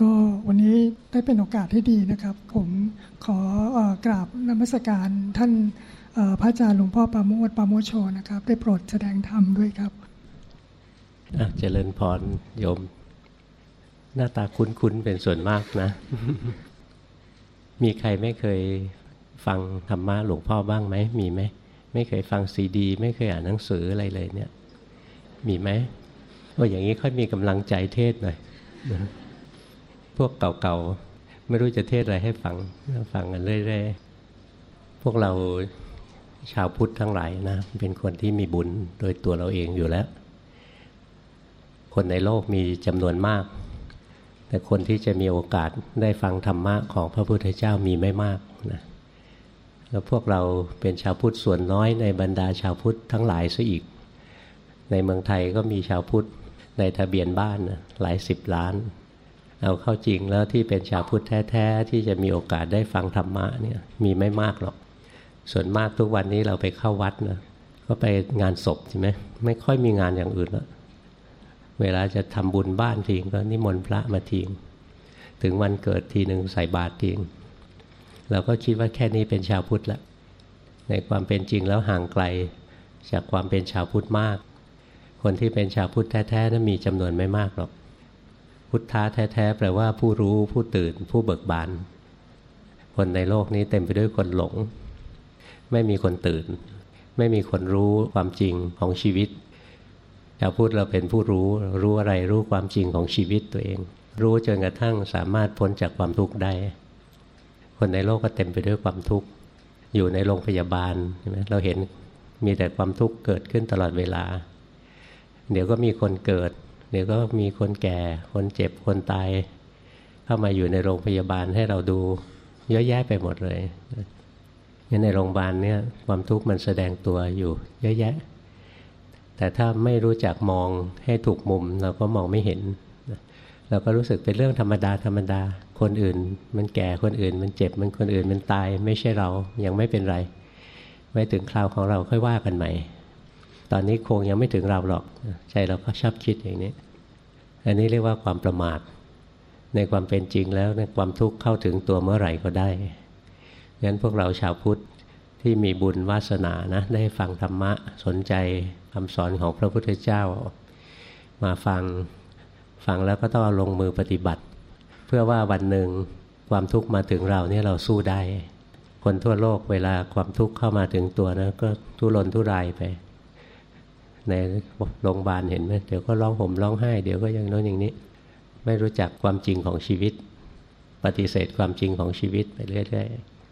ก็วันนี้ได้เป็นโอกาสที่ดีนะครับ ผมขออกราบนมัสการท่านพระอาจารย์หลวงพ่อปาโมทปาโมโชนะครับ ได้โปรดแสดงธรรมด้วยครับเจริญพรโยม หน้าตาคุ้นๆเป็นส่วนมากนะ มีใครไม่เคยฟังธรรมะหลวงพ่อบ้างไหมมีไหมไม่เคยฟังซีดี ไม่เคยอ่านหนังสืออะไรเลยเนี่ย มีไหมโอ้อย่างนี้ค่อยมีกำลังใจเทศหน่อย พวกเก่าๆ ไม่รู้จะเทศอะไรให้ฟังฟังกันเรื่อยๆ พวกเราชาวพุทธทั้งหลายนะ เป็นคนที่มีบุญโดยตัวเราเองอยู่แล้ว คนในโลกมีจำนวนมาก แต่คนที่จะมีโอกาสได้ฟังธรรมะของพระพุทธเจ้ามีไม่มากนะแล้วพวกเราเป็นชาวพุทธส่วนน้อยในบรรดาชาวพุทธทั้งหลายซะอีก ในเมืองไทยก็มีชาวพุทธในทะเบียนบ้านหลายสิบล้าน เอาเข้าจริงแล้วที่เป็นชาวพุทธแท้ๆที่จะมีโอกาสได้ฟังธรรมะเนี่ยมีไม่มากหรอก ส่วนมากทุกวันนี้เราไปเข้าวัดนะก็ไปงานศพใช่ไหมไม่ค่อยมีงานอย่างอื่นแล้วเวลาจะทำบุญบ้านทีก็นิมนต์พระมาทีถึงวันเกิดทีหนึ่งใส่บาตรทีเราก็คิดว่าแค่นี้เป็นชาวพุทธละในความเป็นจริงแล้วห่างไกลจากความเป็นชาวพุทธมาก คนที่เป็นชาวพุทธแท้ๆนั้นมีจำนวนไม่มากหรอก พุทธะแท้ๆแปลว่าผู้รู้ผู้ตื่น ผู้เบิกบาน คนในโลกนี้เต็มไปด้วยคนหลง ไม่มีคนตื่น ไม่มีคนรู้ความจริงของชีวิตชาวพุทธเราเป็นผู้รู้รู้อะไรรู้ความจริงของชีวิตตัวเอง รู้จนกระทั่งสามารถพ้นจากความทุกข์ได้ คนในโลกก็เต็มไปด้วยความทุกข์อยู่ในโรงพยาบาลใช่ไหมเราเห็นมีแต่ความทุกข์เกิดขึ้นตลอดเวลา เดี๋ยวก็มีคนเกิด เดี๋ยวก็มีคนแก่ คนเจ็บคนตาย เข้ามาอยู่ในโรงพยาบาลให้เราดู เยอะแยะไปหมดเลยงั้นในโรงพยาบาลเนี่ยความทุกข์มันแสดงตัวอยู่เยอะแยะ แต่ถ้าไม่รู้จักมองให้ถูกมุมเราก็มองไม่เห็น เราก็รู้สึกเป็นเรื่องธรรมดาธรรมดา คนอื่น มันแก่คนอื่น มันเจ็บมันคนอื่นมันตาย ไม่ใช่เรายังไม่เป็นไร ไว้ถึงคราวของเราค่อยว่ากันใหม่ ตอนนี้คงยังไม่ถึงเราหรอกใจเราก็ชอบคิดอย่างนี้ อันนี้เรียกว่าความประมาท ในความเป็นจริงแล้วในความทุกข์เข้าถึงตัวเมื่อไหร่ก็ได้งั้นพวกเราชาวพุทธที่มีบุญวาสนานะได้ฟังธรรมะสนใจคำสอนของพระพุทธเจ้า มาฟังฟังแล้วก็ต้องลงมือปฏิบัติ เพื่อว่าวันหนึ่งความทุกข์มาถึงเราเนี่ยเราสู้ได้ คนทั่วโลกเวลาความทุกข์เข้ามาถึงตัวนะก็ทุรนทุรายไป ในโรงพยาบาลเห็นไหมเดี๋ยวก็ร้องห่มร้องไห้ เดี๋ยวก็อย่างโน้นอย่างนี้ ไม่รู้จักความจริงของชีวิต ปฏิเสธความจริงของชีวิตไปเรื่อย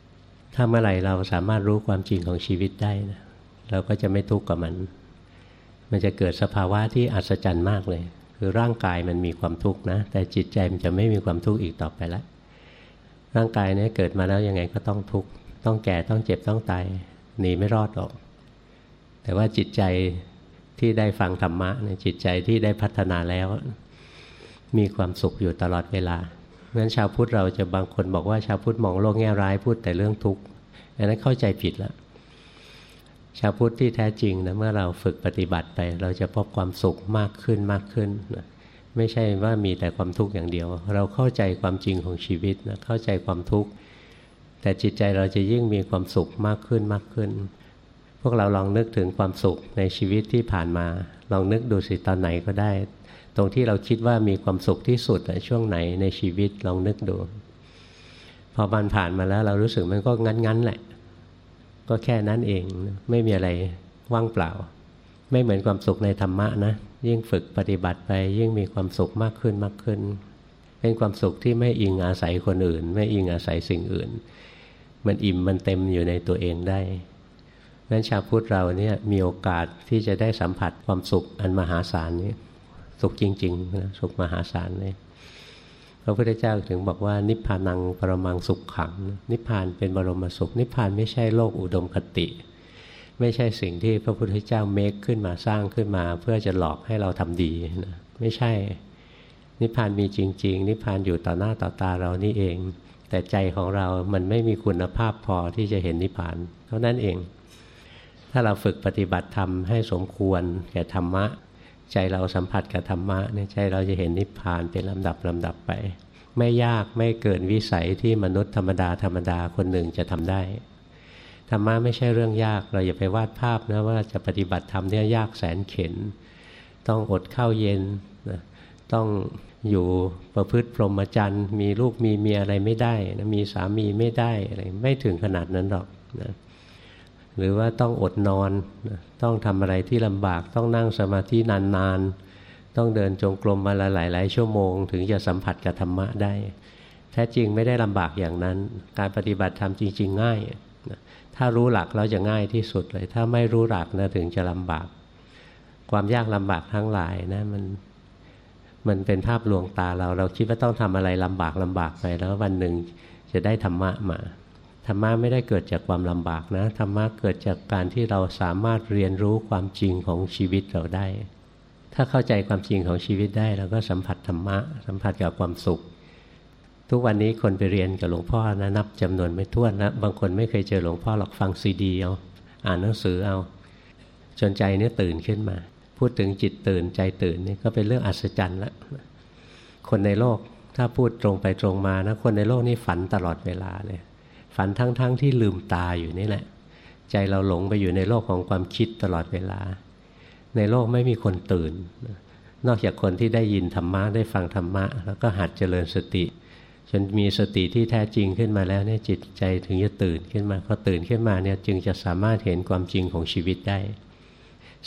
ๆถ้าเมื่อไหร่เราสามารถรู้ความจริงของชีวิตได้นะเราก็จะไม่ทุกข์กับมัน มันจะเกิดสภาวะที่อัศจรรย์มากเลย คือร่างกายมันมีความทุกข์นะ แต่จิตใจมันจะไม่มีความทุกข์อีกต่อไปล้วร่างกายเนี้เกิดมาแล้วยังไงก็ต้องทุกข์ ต้องแก่ ต้องเจ็บ ต้องตาย หนีไม่รอดหรอก แต่ว่าจิตใจ ที่ได้ฟังธรรมะเนี่ยจิตใจที่ได้พัฒนาแล้ว มีความสุขอยู่ตลอดเวลาเพราะฉะนั้นชาวพุทธเราจะบางคนบอกว่าชาวพุทธมองโลกแง่ร้ายพูดแต่เรื่องทุกข์อันนั้นเข้าใจผิดแล้วชาวพุทธที่แท้จริงนะเมื่อเราฝึกปฏิบัติไป เราจะพบความสุขมากขึ้นมากขึ้นนะไม่ใช่ว่ามีแต่ความทุกข์อย่างเดียว เราเข้าใจความจริงของชีวิตนะเข้าใจความทุกข์แต่จิตใจเราจะยิ่งมีความสุขมากขึ้นมากขึ้น พวกเราลองนึกถึงความสุขในชีวิตที่ผ่านมา ลองนึกดูสิตอนไหนก็ได้ ตรงที่เราคิดว่ามีความสุขที่สุดในช่วงไหนในชีวิตลองนึกดู พอมันผ่านมาแล้วเรารู้สึกมันก็งั้นๆแหละ ก็แค่นั้นเองไม่มีอะไรว่างเปล่า ไม่เหมือนความสุขในธรรมะนะยิ่งฝึกปฏิบัติไปยิ่งมีความสุขมากขึ้นมากขึ้น เป็นความสุขที่ไม่อิงอาศัยคนอื่น ไม่อิงอาศัยสิ่งอื่น มันอิ่มมันเต็มอยู่ในตัวเองได้ นั้นชาวพุทธเราเนี่ยมีโอกาสที่จะได้สัมผัสความสุขอันมหาศาลนี้ สุขจริงๆนะสุขมหาศาลเลยพระพุทธเจ้าถึงบอกว่านิพพานังปรมังสุขขัง นิพพานเป็นบรมสุข นิพพานไม่ใช่โลกอุดมคติ ไม่ใช่สิ่งที่พระพุทธเจ้าเมคขึ้นมาสร้างขึ้นมา เพื่อจะหลอกให้เราทำดีนะไม่ใช่ นิพพานมีจริง ๆ นิพพานอยู่ต่อหน้าต่อตาเรานี่เอง แต่ใจของเรามันไม่มีคุณภาพพอที่จะเห็นนิพพาน เท่านั้นเอง ถ้าเราฝึกปฏิบัติธรรมให้สมควรแก่ธรรมะ ใจเราสัมผัสกับธรรมะเนี่ยใจเราจะเห็นนิพพานเป็นลำดับลำดับไป ไม่ยากไม่เกินวิสัยที่มนุษย์ธรรมดาธรรมดาคนหนึ่งจะทำได้ธรรมะไม่ใช่เรื่องยากเราอย่าไปวาดภาพนะว่าจะปฏิบัติธรรมเนี่ยยากแสนเข็น ต้องอดข้าวเย็นนะต้องอยู่ประพฤติพรหมจรรย์ มีลูกมีเมียอะไรไม่ได้นะมีสามีไม่ได้อะไรไม่ถึงขนาดนั้นหรอกนะ หรือว่าต้องอดนอน ต้องทำอะไรที่ลำบาก ต้องนั่งสมาธินานๆ ต้องเดินจงกรมมาหลายๆ ชั่วโมง ถึงจะสัมผัสกับธรรมะได้ แท้จริงไม่ได้ลำบากอย่างนั้น การปฏิบัติธรรมจริง ๆ ง่าย ถ้ารู้หลักเราจะง่ายที่สุดเลย ถ้าไม่รู้หลักนะถึงจะลำบาก ความยากลำบากทั้งหลายนะมันมันเป็นภาพลวงตาเรา เราคิดว่าต้องทำอะไรลำบากลำบากไปแล้ววันหนึ่งจะได้ธรรมะมา รรมะไม่ได้เกิดจากความลำบากนะธรรมะเกิดจากการที่เราสามารถเรียนรู้ความจริงของชีวิตเราได้ ถ้าเข้าใจความจริงของชีวิตได้เราก็สัมผัสธรรมะ สัมผัสกับความสุข ทุกวันนี้คนไปเรียนกับหลวงพ่อนะนับจำนวนไม่ถ้วนนะบางคนไม่เคยเจอหลวงพ่อหรอกฟังซีดีเอาอ่านหนังสือเอาจนใจเนี่ยตื่นขึ้นมา พูดถึงจิตตื่นใจตื่นนี่ก็เป็นเรื่องอัศจรรย์ละคนในโลกถ้าพูดตรงไปตรงมานะคนในโลกนี่ฝันตลอดเวลาเลย ฝันทั้งๆทที่ลืมตาอยู่นี่แหละ ใจเราหลงไปอยู่ในโลกของความคิดตลอดเวลา ในโลกไม่มีคนตื่น นอกจากคนที่ได้ยินธรรมะได้ฟังธรรมะ แล้วก็หัดเจริญสติจนมีสติที่แท้จริงขึ้นมาแล้วเนี่ยจิตใจถึงจะตื่นขึ้นมาพอตื่นขึ้นมาเนี่ยจึงจะสามารถเห็นความจริงของชีวิตได้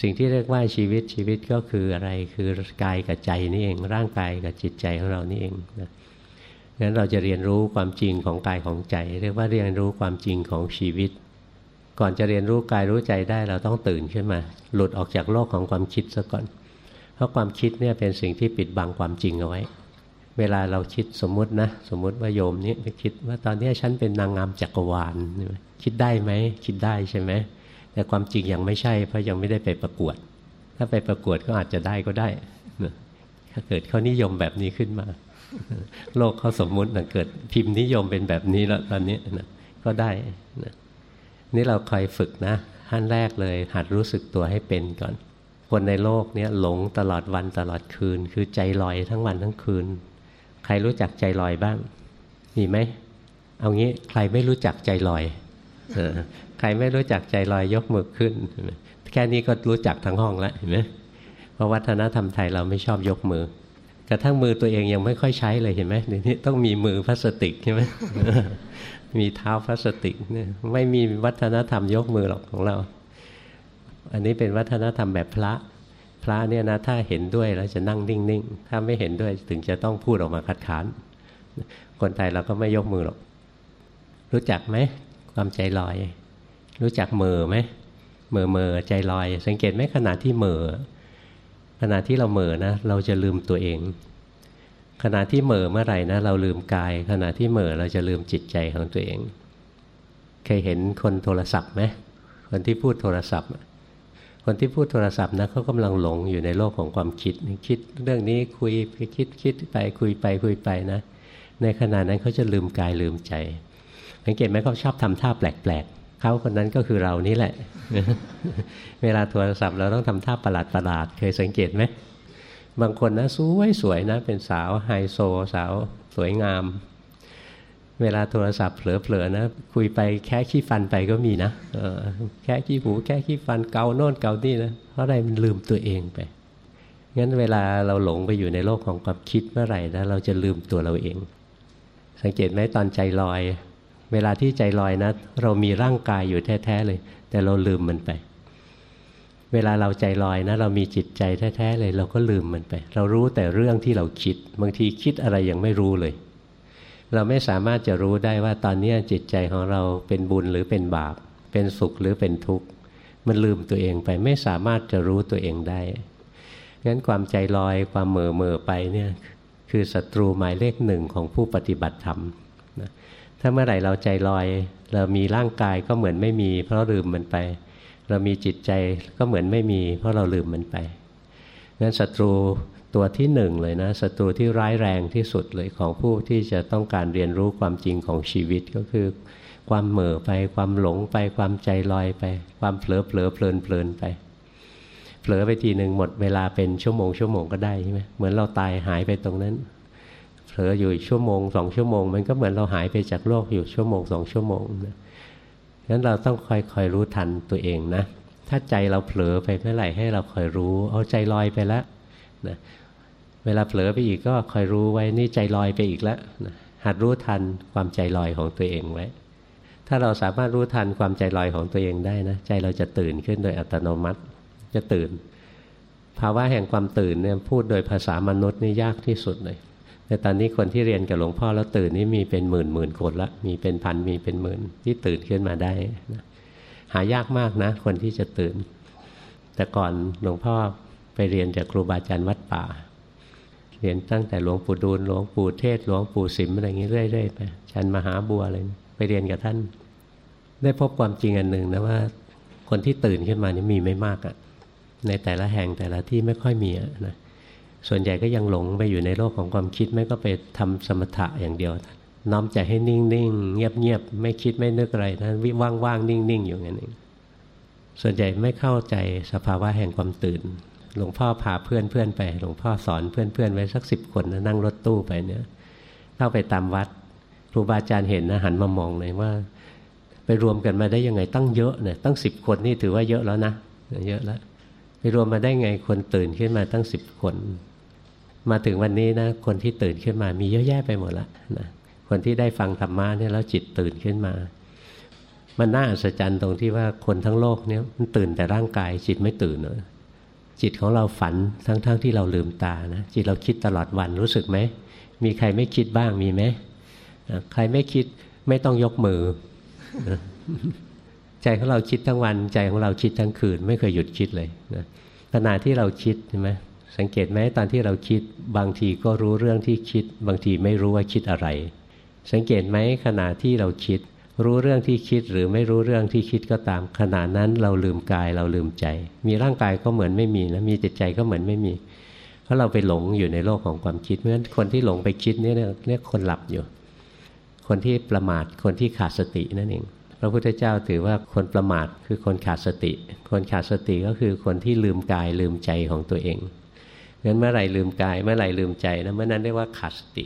สิ่งที่เรียกว่าชีวิตชีวิตก็คืออะไรคือกายกับใจนี่เอง ร่างกายกับจิตใจของเรานี่เองนะ งั้นเราจะเรียนรู้ความจริงของกายของใจ เรียกว่าเรียนรู้ความจริงของชีวิต ก่อนจะเรียนรู้กายรู้ใจได้เราต้องตื่นขึ้นมา หลุดออกจากโลกของความคิดซะก่อน เพราะความคิดเนี่ยเป็นสิ่งที่ปิดบังความจริงเอาไว้ เวลาเราคิดสมมุตินะ สมมุติว่าโยมนี่ไปคิดว่าตอนนี้ฉันเป็นนางงามจักรวาลคิดได้ไหมคิดได้ใช่ไหมแต่ความจริงยังไม่ใช่เพราะยังไม่ได้ไปประกวด ถ้าไปประกวดก็อาจจะได้ก็ได้ถ้าเกิดเขานิยมแบบนี้ขึ้นมา โลกเขาสมมุตินะเกิดพิมพ์นิยมเป็นแบบนี้แล้วตอนนี้นะก็ได้นะนี่เราคอยฝึกนะขั้นแรกเลย หัดรู้สึกตัวให้เป็นก่อน คนในโลกนี้หลงตลอดวันตลอดคืน คือใจลอยทั้งวันทั้งคืน ใครรู้จักใจลอยบ้าง มีไหม เอางี้ใครไม่รู้จักใจลอยใครไม่รู้จักใจลอยยกมือขึ้น แค่นี้ก็รู้จักทั้งห้องแล้วเห็นไหมเพราะวัฒนธรรมไทยเราไม่ชอบยกมือ กระทั่งมือตัวเองยังไม่ค่อยใช้เลยเห็นไหมเดี๋ยวนี้ต้องมีมือพลาสติกใช่ไหมมีเท้าพลาสติกเนี่ยไม่มีวัฒนธรรมยกมือหรอกของเรา อันนี้เป็นวัฒนธรรมแบบพระ พระเนี่ยนะถ้าเห็นด้วยแล้วจะนั่งนิ่งๆ ถ้าไม่เห็นด้วยถึงจะต้องพูดออกมาคัดค้าน คนไทยเราก็ไม่ยกมือหรอก รู้จักไหมความใจลอย รู้จักเมอไหมเมอเมอใจลอย สังเกตไหมขณะที่เมอ ขณะที่เราเมอนะเราจะลืมตัวเอง ขณะที่เมอเมื่อไหร่นะเราลืมกาย ขณะที่เมอเราจะลืมจิตใจของตัวเอง เคยเห็นคนโทรศัพท์ไหมคนที่พูดโทรศัพท์ คนที่พูดโทรศัพท์นะเขากำลังหลงอยู่ในโลกของความคิด คิดเรื่องนี้คุยไปคิดคิดไปคุยไปคุยไปนะ ในขณะนั้นเขาจะลืมกายลืมใจสังเกตไหมเขาชอบทำท่าแปลก เขาคนนั้นก็คือเรานี่แหละ เวลาโทรศัพท์เราต้องทำท่าประหลาดประหลาดเคยสังเกตไหมบางคนนะสวยสวยนะ เป็นสาวไฮโซสาวสวยงาม เวลาโทรศัพท์เผลอๆนะ คุยไปแค่ขี้ฟันไปก็มีนะแค่ขี้หูแค่ขี้ฟันเกาโน่นเกานี่นะเพราะอะไรมันลืมตัวเองไปงั้นเวลาเราหลงไปอยู่ในโลกของความคิดเมื่อไหร่นะเราจะลืมตัวเราเอง สังเกตไหมตอนใจลอย เวลาที่ใจลอยนะ เรามีร่างกายอยู่แท้ๆเลย แต่เราลืมมันไป เวลาเราใจลอยนะ เรามีจิตใจแท้ๆเลย เราก็ลืมมันไป เรารู้แต่เรื่องที่เราคิด บางทีคิดอะไรยังไม่รู้เลย เราไม่สามารถจะรู้ได้ว่าตอนนี้จิตใจของเราเป็นบุญหรือเป็นบาป เป็นสุขหรือเป็นทุกข์มันลืมตัวเองไปไม่สามารถจะรู้ตัวเองได้งั้นความใจลอยความเหม่อเม่อไปเนี่ยคือศัตรูหมายเลขหนึ่งของผู้ปฏิบัติธรรม ถ้าเมื่อไหร่เราใจลอย เรามีร่างกายก็เหมือนไม่มี เพราะลืมมันไป เรามีจิตใจก็เหมือนไม่มี เพราะเราลืมมันไปงั้นศัตรูตัวที่หนึ่งเลยนะศัตรูที่ร้ายแรงที่สุดเลยของผู้ที่จะต้องการเรียนรู้ความจริงของชีวิตก็คือ ความเหม่อไป ความหลงไป ความใจลอยไป ความเผลอเผลอเพลินเพลินไปเผลอไปทีหนึ่งหมดเวลาเป็นชั่วโมงชั่วโมงก็ได้ใช่ไหมเหมือนเราตายหายไปตรงนั้น ผลออยู่ชั่วโมงสองชั่วโมง มันก็เหมือนเราหายไปจากโลกอยู่ชั่วโมงสองชั่วโมงนะงั้นเราต้องคอยคอยรู้ทันตัวเองนะ ถ้าใจเราเผลอไปเมื่อไหร่ให้เราคอยรู้ เอาใจลอยไปแล้วนะเวลาเผลอไปอีกก็คอยรู้ไว้นี่ใจลอยไปอีกแล้วนะหัดรู้ทันความใจลอยของตัวเองไว้ ถ้าเราสามารถรู้ทันความใจลอยของตัวเองได้นะ ใจเราจะตื่นขึ้นโดยอัตโนมัติ จะตื่น ภาวะแห่งความตื่นเนี่ยพูดโดยภาษามนุษย์นี่ยากที่สุดเลย แต่ตอนนี้คนที่เรียนกับหลวงพ่อแล้วตื่นนี่มีเป็นหมื่นหมื่นคนละมีเป็นพันมีเป็นหมื่นที่ตื่นขึ้นมาได้นะหายากมากนะ คนที่จะตื่น แต่ก่อนหลวงพ่อไปเรียนจากครูบาอาจารย์วัดป่า เรียนตั้งแต่หลวงปู่ดูลหลวงปู่เทศหลวงปู่สิมอะไรอย่างนี้เรื่อยๆไปชันมหาบัวอะไรไปเรียนกับท่าน ได้พบความจริงอันหนึ่งนะว่า คนที่ตื่นขึ้นมานี่มีไม่มากอะในแต่ละแห่งแต่ละที่ไม่ค่อยมีนะ ส่วนใหญ่ก็ยังหลงไปอยู่ในโลกของความคิดไม่ก็ไปทำสมถะอย่างเดียว น้อมใจให้นิ่งๆ เงียบๆ ไม่คิดไม่นึกอะไรนะวิว่างๆ นิ่งๆ อยู่งั้นเองส่วนใหญ่ไม่เข้าใจสภาวะแห่งความตื่น หลวงพ่อพาเพื่อนเพื่อนไป หลวงพ่อสอนเพื่อนเพื่อนไว้สักสิบคนนะนั่งรถตู้ไปเนี่ยเข้าไปตามวัดครูบาอาจารย์เห็นนะหันมามองเลยว่า ไปรวมกันมาได้ยังไงตั้งเยอะเนี่ยตั้งสิบคนนี่ถือว่าเยอะแล้วนะเยอะแล้วไปรวมมาได้ไงคนตื่นขึ้นมาตั้งสิบคน มาถึงวันนี้นะคนที่ตื่นขึ้นมามีเยอะแยะไปหมดละนะคนที่ได้ฟังธรรมะเนี่ยแล้วจิตตื่นขึ้นมา มันน่าอัศจรรย์ตรงที่ว่าคนทั้งโลกเนี่ยมันตื่นแต่ร่างกาย จิตไม่ตื่นเลยจิตของเราฝันทั้งๆทที่เราลืมตานะจิตเราคิดตลอดวันรู้สึกไหมมีใครไม่คิดบ้างมีไหมใครไม่คิดไม่ต้องยกมือ ใจของเราคิดทั้งวัน ใจของเราคิดทั้งคืน ไม่เคยหยุดคิดเลยนะขณะที่เราคิดใช่ไหม สังเกตไหมตอนที่เราคิด บางทีก็รู้เรื่องที่คิด บางทีไม่รู้ว่าคิดอะไร สังเกตไหมขณะที่เราคิด รู้เรื่องที่คิดหรือไม่รู้เรื่องที่คิดก็ตาม ขณะนั้นเราลืมกายเราลืมใจ มีร่างกายก็เหมือนไม่มีนะมีจิตใจก็เหมือนไม่มี เพราะเราไปหลงอยู่ในโลกของความคิดเพราะฉะนั้นคนที่หลงไปคิดนี่เรียกคนหลับอยู่ คนที่ประมาทคนที่ขาดสตินั่นเองพระพุทธเจ้าถือว่าคนประมาทคือคนขาดสติ คนขาดสติก็คือคนที่ลืมกายลืมใจของตัวเอง งั้นเมื่อไหร่ลืมกาย เมื่อไหร่ลืมใจนะเมื่อนั้นเรียกว่าขาดสติ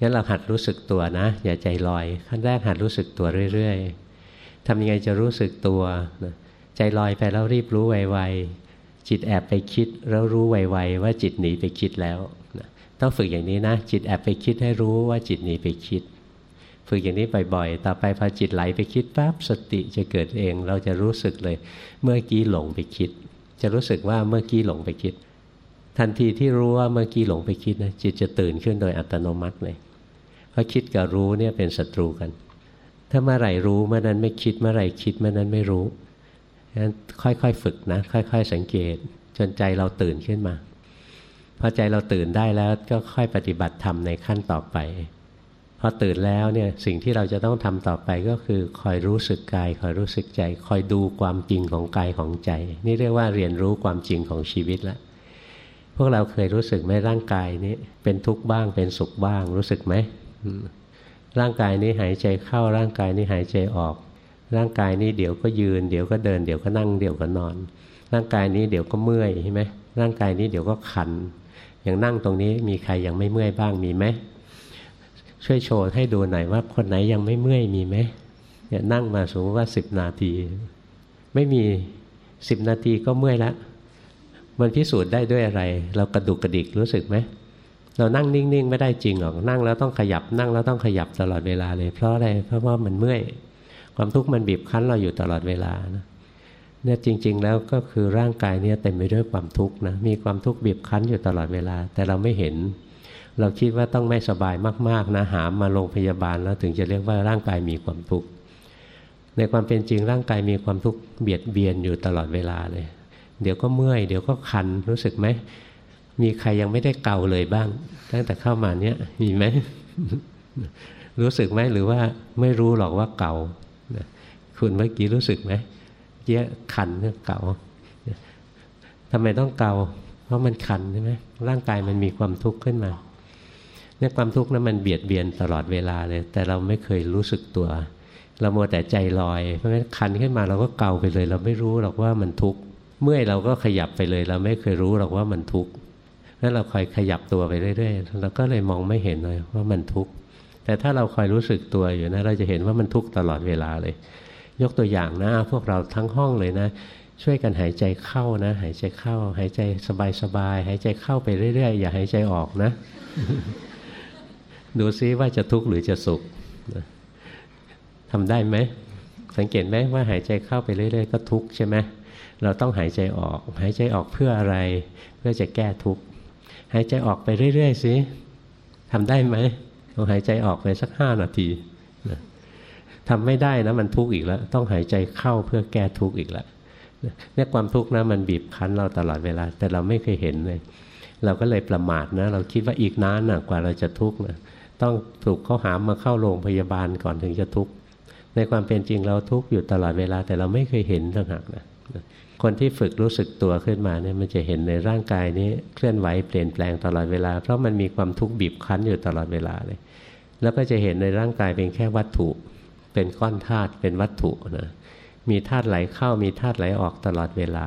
งั้นเราหัดรู้สึกตัวนะ อย่าใจลอย ขั้นแรกหัดรู้สึกตัวเรื่อยๆทำยังไงจะรู้สึกตัวนะใจลอยไปแล้วรีบรู้ไวๆจิตแอบไปคิดแล้วรู้ไวๆว่าจิตหนีไปคิดแล้วนะต้องฝึกอย่างนี้นะ จิตแอบไปคิดให้รู้ว่าจิตหนีไปคิด ฝึกอย่างนี้บ่อยๆต่อไปพอจิตไหลไปคิดปั๊บสติจะเกิดเอง เราจะรู้สึกเลย เมื่อกี้หลงไปคิด จะรู้สึกว่าเมื่อกี้หลงไปคิด ทันทีที่รู้ว่าเมื่อกี้หลงไปคิดนะจิตจะตื่นขึ้นโดยอัตโนมัติเลยราะคิดกับรู้เนี่ยเป็นศัตรูกัน ถ้าเมื่อไหร่รู้เมื่อนั้นไม่คิดเมื่อไหร่คิดเมื่อนั้นไม่รู้ฉะนั้นค่อยๆฝึกนะค่อย ๆ สังเกตจนใจเราตื่นขึ้นมาพอใจเราตื่นได้แล้วก็ค่อยปฏิบัติธรรมในขั้นต่อไป พอตื่นแล้วเนี่ยสิ่งที่เราจะต้องทำต่อไปก็คือคอยรู้สึกกายคอยรู้สึกใจ คอยดูความจริงของกายของใจ นี่เรียกว่าเรียนรู้ความจริงของชีวิตแล้ว พวกเราเคยรู้สึกไหมร่างกายนี้ เป็นทุกข์บ้างเป็นสุขบ้าง รู้สึกไหมร่างกายนี้หายใจเข้าร่างกายนี้หายใจออก ร่างกายนี้เดี๋ยวก็ยืน เดี๋ยวก็เดิน เดี๋ยวก็นั่งเดี๋ยวก็นอน ร่างกายนี้เดี๋ยวก็เมื่อยใช่ไหมร่างกายนี้เดี๋ยวก็ขัน อย่างนั่งตรงนี้มีใครยังไม่เมื่อยบ้างมีไหมช่วยโชว์ให้ดูหน่อยว่าคนไหนยังไม่เมื่อยมีไหมเนี่ยนั่งมาสมมติว่าสิบนาที ไม่มีสิบนาทีก็เมื่อยแล้ว มันพิสูจน์ได้ด้วยอะไร เรากระดุกกระดิกรู้สึกไหมเรานั่งนิ่งๆ ไม่ได้จริงหรอกนั่งแล้วต้องขยับนั่งแล้วต้องขยับตลอดเวลาเลยเพราะอะไรเพราะว่ามันเมื่อยความทุกข์มันบีบคั้นเราอยู่ตลอดเวลานะเนี่ยจริง ๆ แล้วก็คือร่างกายเนี่ยเต็มไปด้วยความทุกข์นะมีความทุกข์บีบคั้นอยู่ตลอดเวลา แต่เราไม่เห็น เราคิดว่าต้องไม่สบายมากๆนะหามมาโรงพยาบาลแล้วถึงจะเรียกว่าร่างกายมีความทุกข์ในความเป็นจริงร่างกายมีความทุกข์เบียดเบียนอยู่ตลอดเวลาเลย เดี๋ยวก็เมื่อย เดี๋ยวก็คันรู้สึกไหม มีใครยังไม่ได้เกาเลยบ้าง ตั้งแต่เข้ามาเนี้ยมีไหม รู้สึกไหมหรือว่าไม่รู้หรอกว่าเก่าคุณเมื่อกี้รู้สึกไหมเยอะคันเก่าทำไมต้องเกา เพราะมันคันใช่ไหมร่างกายมันมีความทุกข์ขึ้นมาเนี่ยความทุกข์นั้นมันเบียดเบียนตลอดเวลาเลย แต่เราไม่เคยรู้สึกตัว เราโมแต่ใจลอย เพราะฉะนั้นคันขึ้นมาเราก็เกาไปเลย เราไม่รู้หรอกว่ามันทุกข์ เมื่อยเราก็ขยับไปเลย เราไม่เคยรู้หรอกว่ามันทุกข์นั้นเราคอยขยับตัวไปเรื่อยๆเราก็เลยมองไม่เห็นเลยว่ามันทุกข์แต่ถ้าเราคอยรู้สึกตัวอยู่นะเราจะเห็นว่ามันทุกข์ตลอดเวลาเลย ยกตัวอย่างนะพวกเราทั้งห้องเลยนะ ช่วยกันหายใจเข้านะ หายใจเข้า หายใจสบายๆหายใจเข้าไปเรื่อยๆ อย่าหายใจออกนะ ดูซิว่าจะทุกข์หรือจะสุขทำได้ไหมสังเกตไหมว่าหายใจเข้าไปเรื่อย ๆ ก็ทุกข์ใช่ไหม เราต้องหายใจออก หายใจออกเพื่ออะไร เพื่อจะแก้ทุกข์หายใจออกไปเรื่อยๆสิทำได้ไหมลองหายใจออกไปสักห้านาทีทำไม่ได้นะมันทุกข์อีกแล้ว ต้องหายใจเข้าเพื่อแก้ทุกข์อีกแล้วเนี่ยความทุกข์นะมันบีบคั้นเราตลอดเวลา แต่เราไม่เคยเห็นเลย เราก็เลยประมาทนะ เราคิดว่าอีกนานนะกว่าเราจะทุกข์นะต้องถูกเขาหามมาเข้าโรงพยาบาลก่อนถึงจะทุกข์ในความเป็นจริงเราทุกข์อยู่ตลอดเวลา แต่เราไม่เคยเห็นต่างหากนะ คนที่ฝึกรู้สึกตัวขึ้นมาเนี่ยมันจะเห็นในร่างกายนี้เคลื่อนไหวเปลี่ยนแปลงตลอดเวลา เพราะมันมีความทุกข์บีบคั้นอยู่ตลอดเวลาเลย แล้วก็จะเห็นในร่างกายเป็นแค่วัตถุ เป็นก้อนธาตุเป็นวัตถุนะมีธาตุไหลเข้ามีธาตุไหลออกตลอดเวลา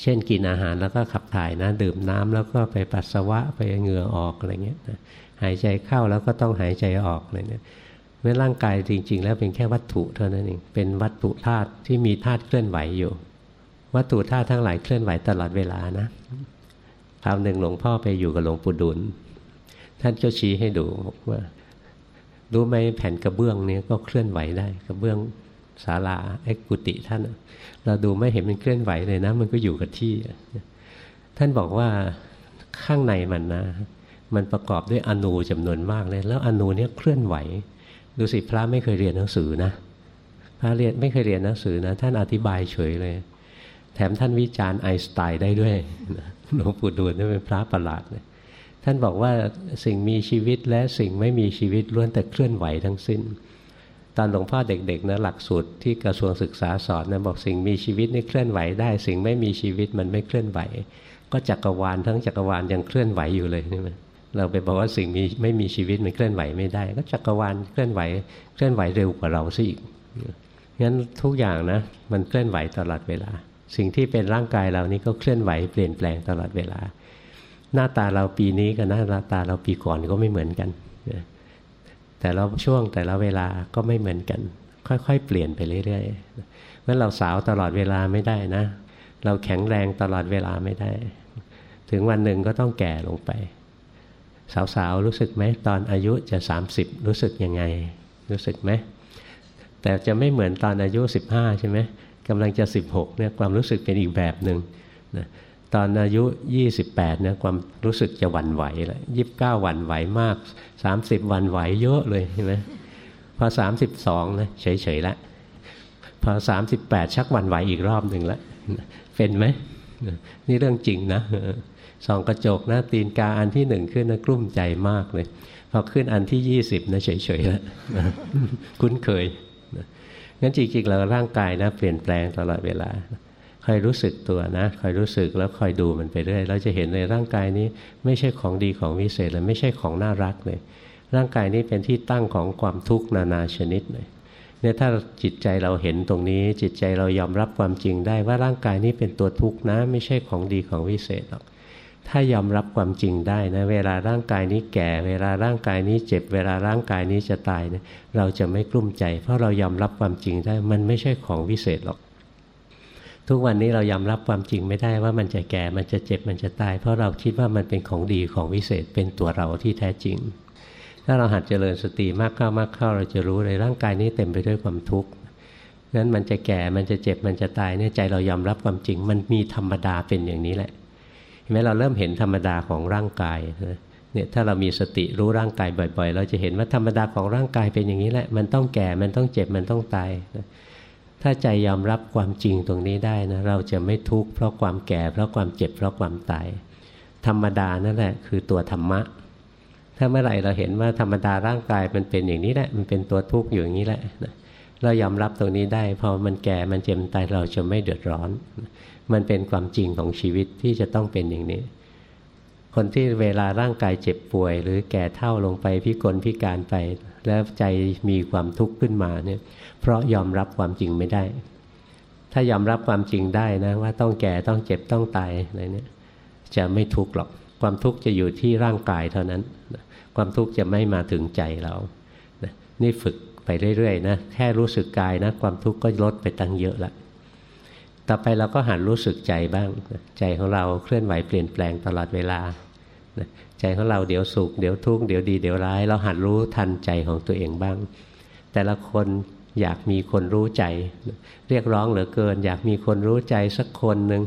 เช่นกินอาหารแล้วก็ขับถ่ายนะดื่มน้ำแล้วก็ไปปัสสาวะไปเหงื่อออกอะไรเงี้ยนะหายใจเข้าแล้วก็ต้องหายใจออกอะไรเนี่ยเมื่อร่างกายจริง ๆ แล้วเป็นแค่วัตถุเท่านั้นเองเป็นวัตถุธาตุที่มีธาตุเคลื่อนไหวอยู่ วัตถุธาตุทั้งหลายเคลื่อนไหวตลอดเวลานะคราวหนึ่งหลวงพ่อไปอยู่กับหลวงปู่ดุล ท่านก็ชี้ให้ดูว่ารู้ไหมแผ่นกระเบื้องนี้ก็เคลื่อนไหวได้ กระเบื้องศาลาไอ้กุฏิท่าน เราดูไม่เห็นมันเคลื่อนไหวเลยนะ มันก็อยู่กับที่ ท่านบอกว่าข้างในมันนะ มันประกอบด้วยอนูจำนวนมากเลย แล้วอนูเนี้ยเคลื่อนไหว ดูสิพระไม่เคยเรียนหนังสือนะพระเรียนไม่เคยเรียนหนังสือนะ ท่านอธิบายเฉยเลย แถมท่านวิจารณ์ไอน์สไตน์ได้ด้วยหลวงปู่ดูลนี่เป็นพระประหลาดเลยท่านบอกว่าสิ่งมีชีวิตและสิ่งไม่มีชีวิตล้วนแต่เคลื่อนไหวทั้งสิ้น ตอนหลวงพ่อเด็กๆนะหลักสูตรที่กระทรวงศึกษาสอนนะบอกสิ่งมีชีวิตนี่เคลื่อนไหวได้ สิ่งไม่มีชีวิตมันไม่เคลื่อนไหว ก็จักรวาลทั้งจักรวาลยังเคลื่อนไหวอยู่เลยใช่ไหมเราไปบอกว่าสิ่งมีไม่มีชีวิตมันเคลื่อนไหวไม่ได้ ก็จักรวาลเคลื่อนไหวเคลื่อนไหวเร็วกว่าเราซะอีกงั้นทุกอย่างนะมันเคลื่อนไหวตลอดเวลา สิ่งที่เป็นร่างกายเรานี้ก็เคลื่อนไหวเปลี่ยนแปลงตลอดเวลา หน้าตาเราปีนี้กับหน้าตาเราปีก่อนก็ไม่เหมือนกันแต่เราช่วงแต่ละเวลาก็ไม่เหมือนกัน ค่อยๆ เปลี่ยนไปเรื่อยๆเมื่อเราสาวตลอดเวลาไม่ได้นะ เราแข็งแรงตลอดเวลาไม่ได้ ถึงวันหนึ่งก็ต้องแก่ลงไป สาวๆรู้สึกไหมตอนอายุจะ 30 รู้สึกยังไง รู้สึกไหมแต่จะไม่เหมือนตอนอายุ 15 ใช่ไหม กำลังจะ 16เนี่ยความรู้สึกเป็นอีกแบบหนึ่งนะตอนอายุ 28เนี่ยความรู้สึกจะหวั่นไหวแล้วยีิบเก้าหวั่นไหวมาก 30หวั่นไหวเยอะเลยใช่ไหมพอ 32นะเฉยๆแล้วพอ 38 ชักหวั่นไหวอีกรอบหนึ่งแล้วเป็นไหมนี่เรื่องจริงนะสองกระจกนะตีนกาอันที่หนึ่งขึ้นนะกลุ้มใจมากเลย พอขึ้นอันที่ยี่สิบนะเฉยๆแล้วคุ้นเคย งั้นจริงๆเราร่างกายนะเปลี่ยนแปลงตลอดเวลาคอยรู้สึกตัวนะคอยรู้สึกแล้วคอยดูมันไปเรื่อยเราจะเห็นในร่างกายนี้ไม่ใช่ของดีของวิเศษเลยไม่ใช่ของน่ารักเลย ร่างกายนี้เป็นที่ตั้งของความทุกข์นานาชนิดเลยเนี่ยถ้าจิตใจเราเห็นตรงนี้จิตใจเรายอมรับความจริงได้ว่าร่างกายนี้เป็นตัวทุกข์นะ ไม่ใช่ของดีของวิเศษหรอก ถ้ายอมรับความจริงได้นะเวลาร่างกายนี้แก่ เวลาร่างกายนี้เจ็บ เวลาร่างกายนี้จะตายเนะเราจะไม่กลุ้มใจ เพราะเรายอมรับความจริงได้ มันไม่ใช่ของวิเศษหรอก ทุกวันนี้เรายอมรับความจริงไม่ได้ว่ามันจะแก่มันจะเจ็บมันจะตาย เพราะเราคิดว่ามันเป็นของดีของวิเศษเป็นตัวเราที่แท้จริง ถ้าเราหัดเจริญสติมากเข้ามากเข้าเราจะรู้เลยร่างกายนี้เต็มไปด้วยความทุกข์นั้นมันจะแก่มันจะเจ็บมันจะตายเนี่ยใจเรายอมรับความจริง มันมีธรรมดาเป็นอย่างนี้แหละ เห็นไหมเราเริ่มเห็นธรรมดาของร่างกายเนี่ยถ้าเรามีสติรู้ร่างกายบ่อย ๆ เราจะเห็นว่าธรรมดาของร่างกายเป็นอย่างนี้แหละ มันต้องแก่มันต้องเจ็บมันต้องตายนะถ้าใจยอมรับความจริงตรงนี้ได้นะเราจะไม่ทุกข์เพราะความแก่ เพราะความเจ็บเพราะความตาย ธรรมดานั่นแหละคือตัวธรรมะ ถ้าเมื่อไหร่เราเห็นว่าธรรมดาร่างกายมันเป็นอย่างนี้แหละ มันเป็นตัวทุกข์อยู่อย่างนี้แหละเรายอมรับตรงนี้ได้พอมันแก่มันเจ็บตายเราจะไม่เดือดร้อน มันเป็นความจริงของชีวิตที่จะต้องเป็นอย่างนี้ คนที่เวลาร่างกายเจ็บป่วย หรือแก่เท่าลงไปพิกลพิการไป แล้วใจมีความทุกข์ขึ้นมาเนี่ย เพราะยอมรับความจริงไม่ได้ ถ้ายอมรับความจริงได้นะว่าต้องแก่ต้องเจ็บต้องตายอะไรเนี่ยจะไม่ทุกข์หรอก ความทุกข์จะอยู่ที่ร่างกายเท่านั้น ความทุกข์จะไม่มาถึงใจเรานี่ฝึกไปเรื่อยๆนะแค่รู้สึกกายนะ ความทุกข์ก็ลดไปตั้งเยอะละ ต่อไปเราก็หันรู้สึกใจบ้าง ใจของเราเคลื่อนไหวเปลี่ยนแปลงตลอดเวลา ใจของเราเดี๋ยวสุขเดี๋ยวทุกข์เดี๋ยวดีเดี๋ยวร้าย เราหัดรู้ทันใจของตัวเองบ้าง แต่ละคนอยากมีคนรู้ใจ เรียกร้องเหลือเกิน อยากมีคนรู้ใจสักคนหนึ่ง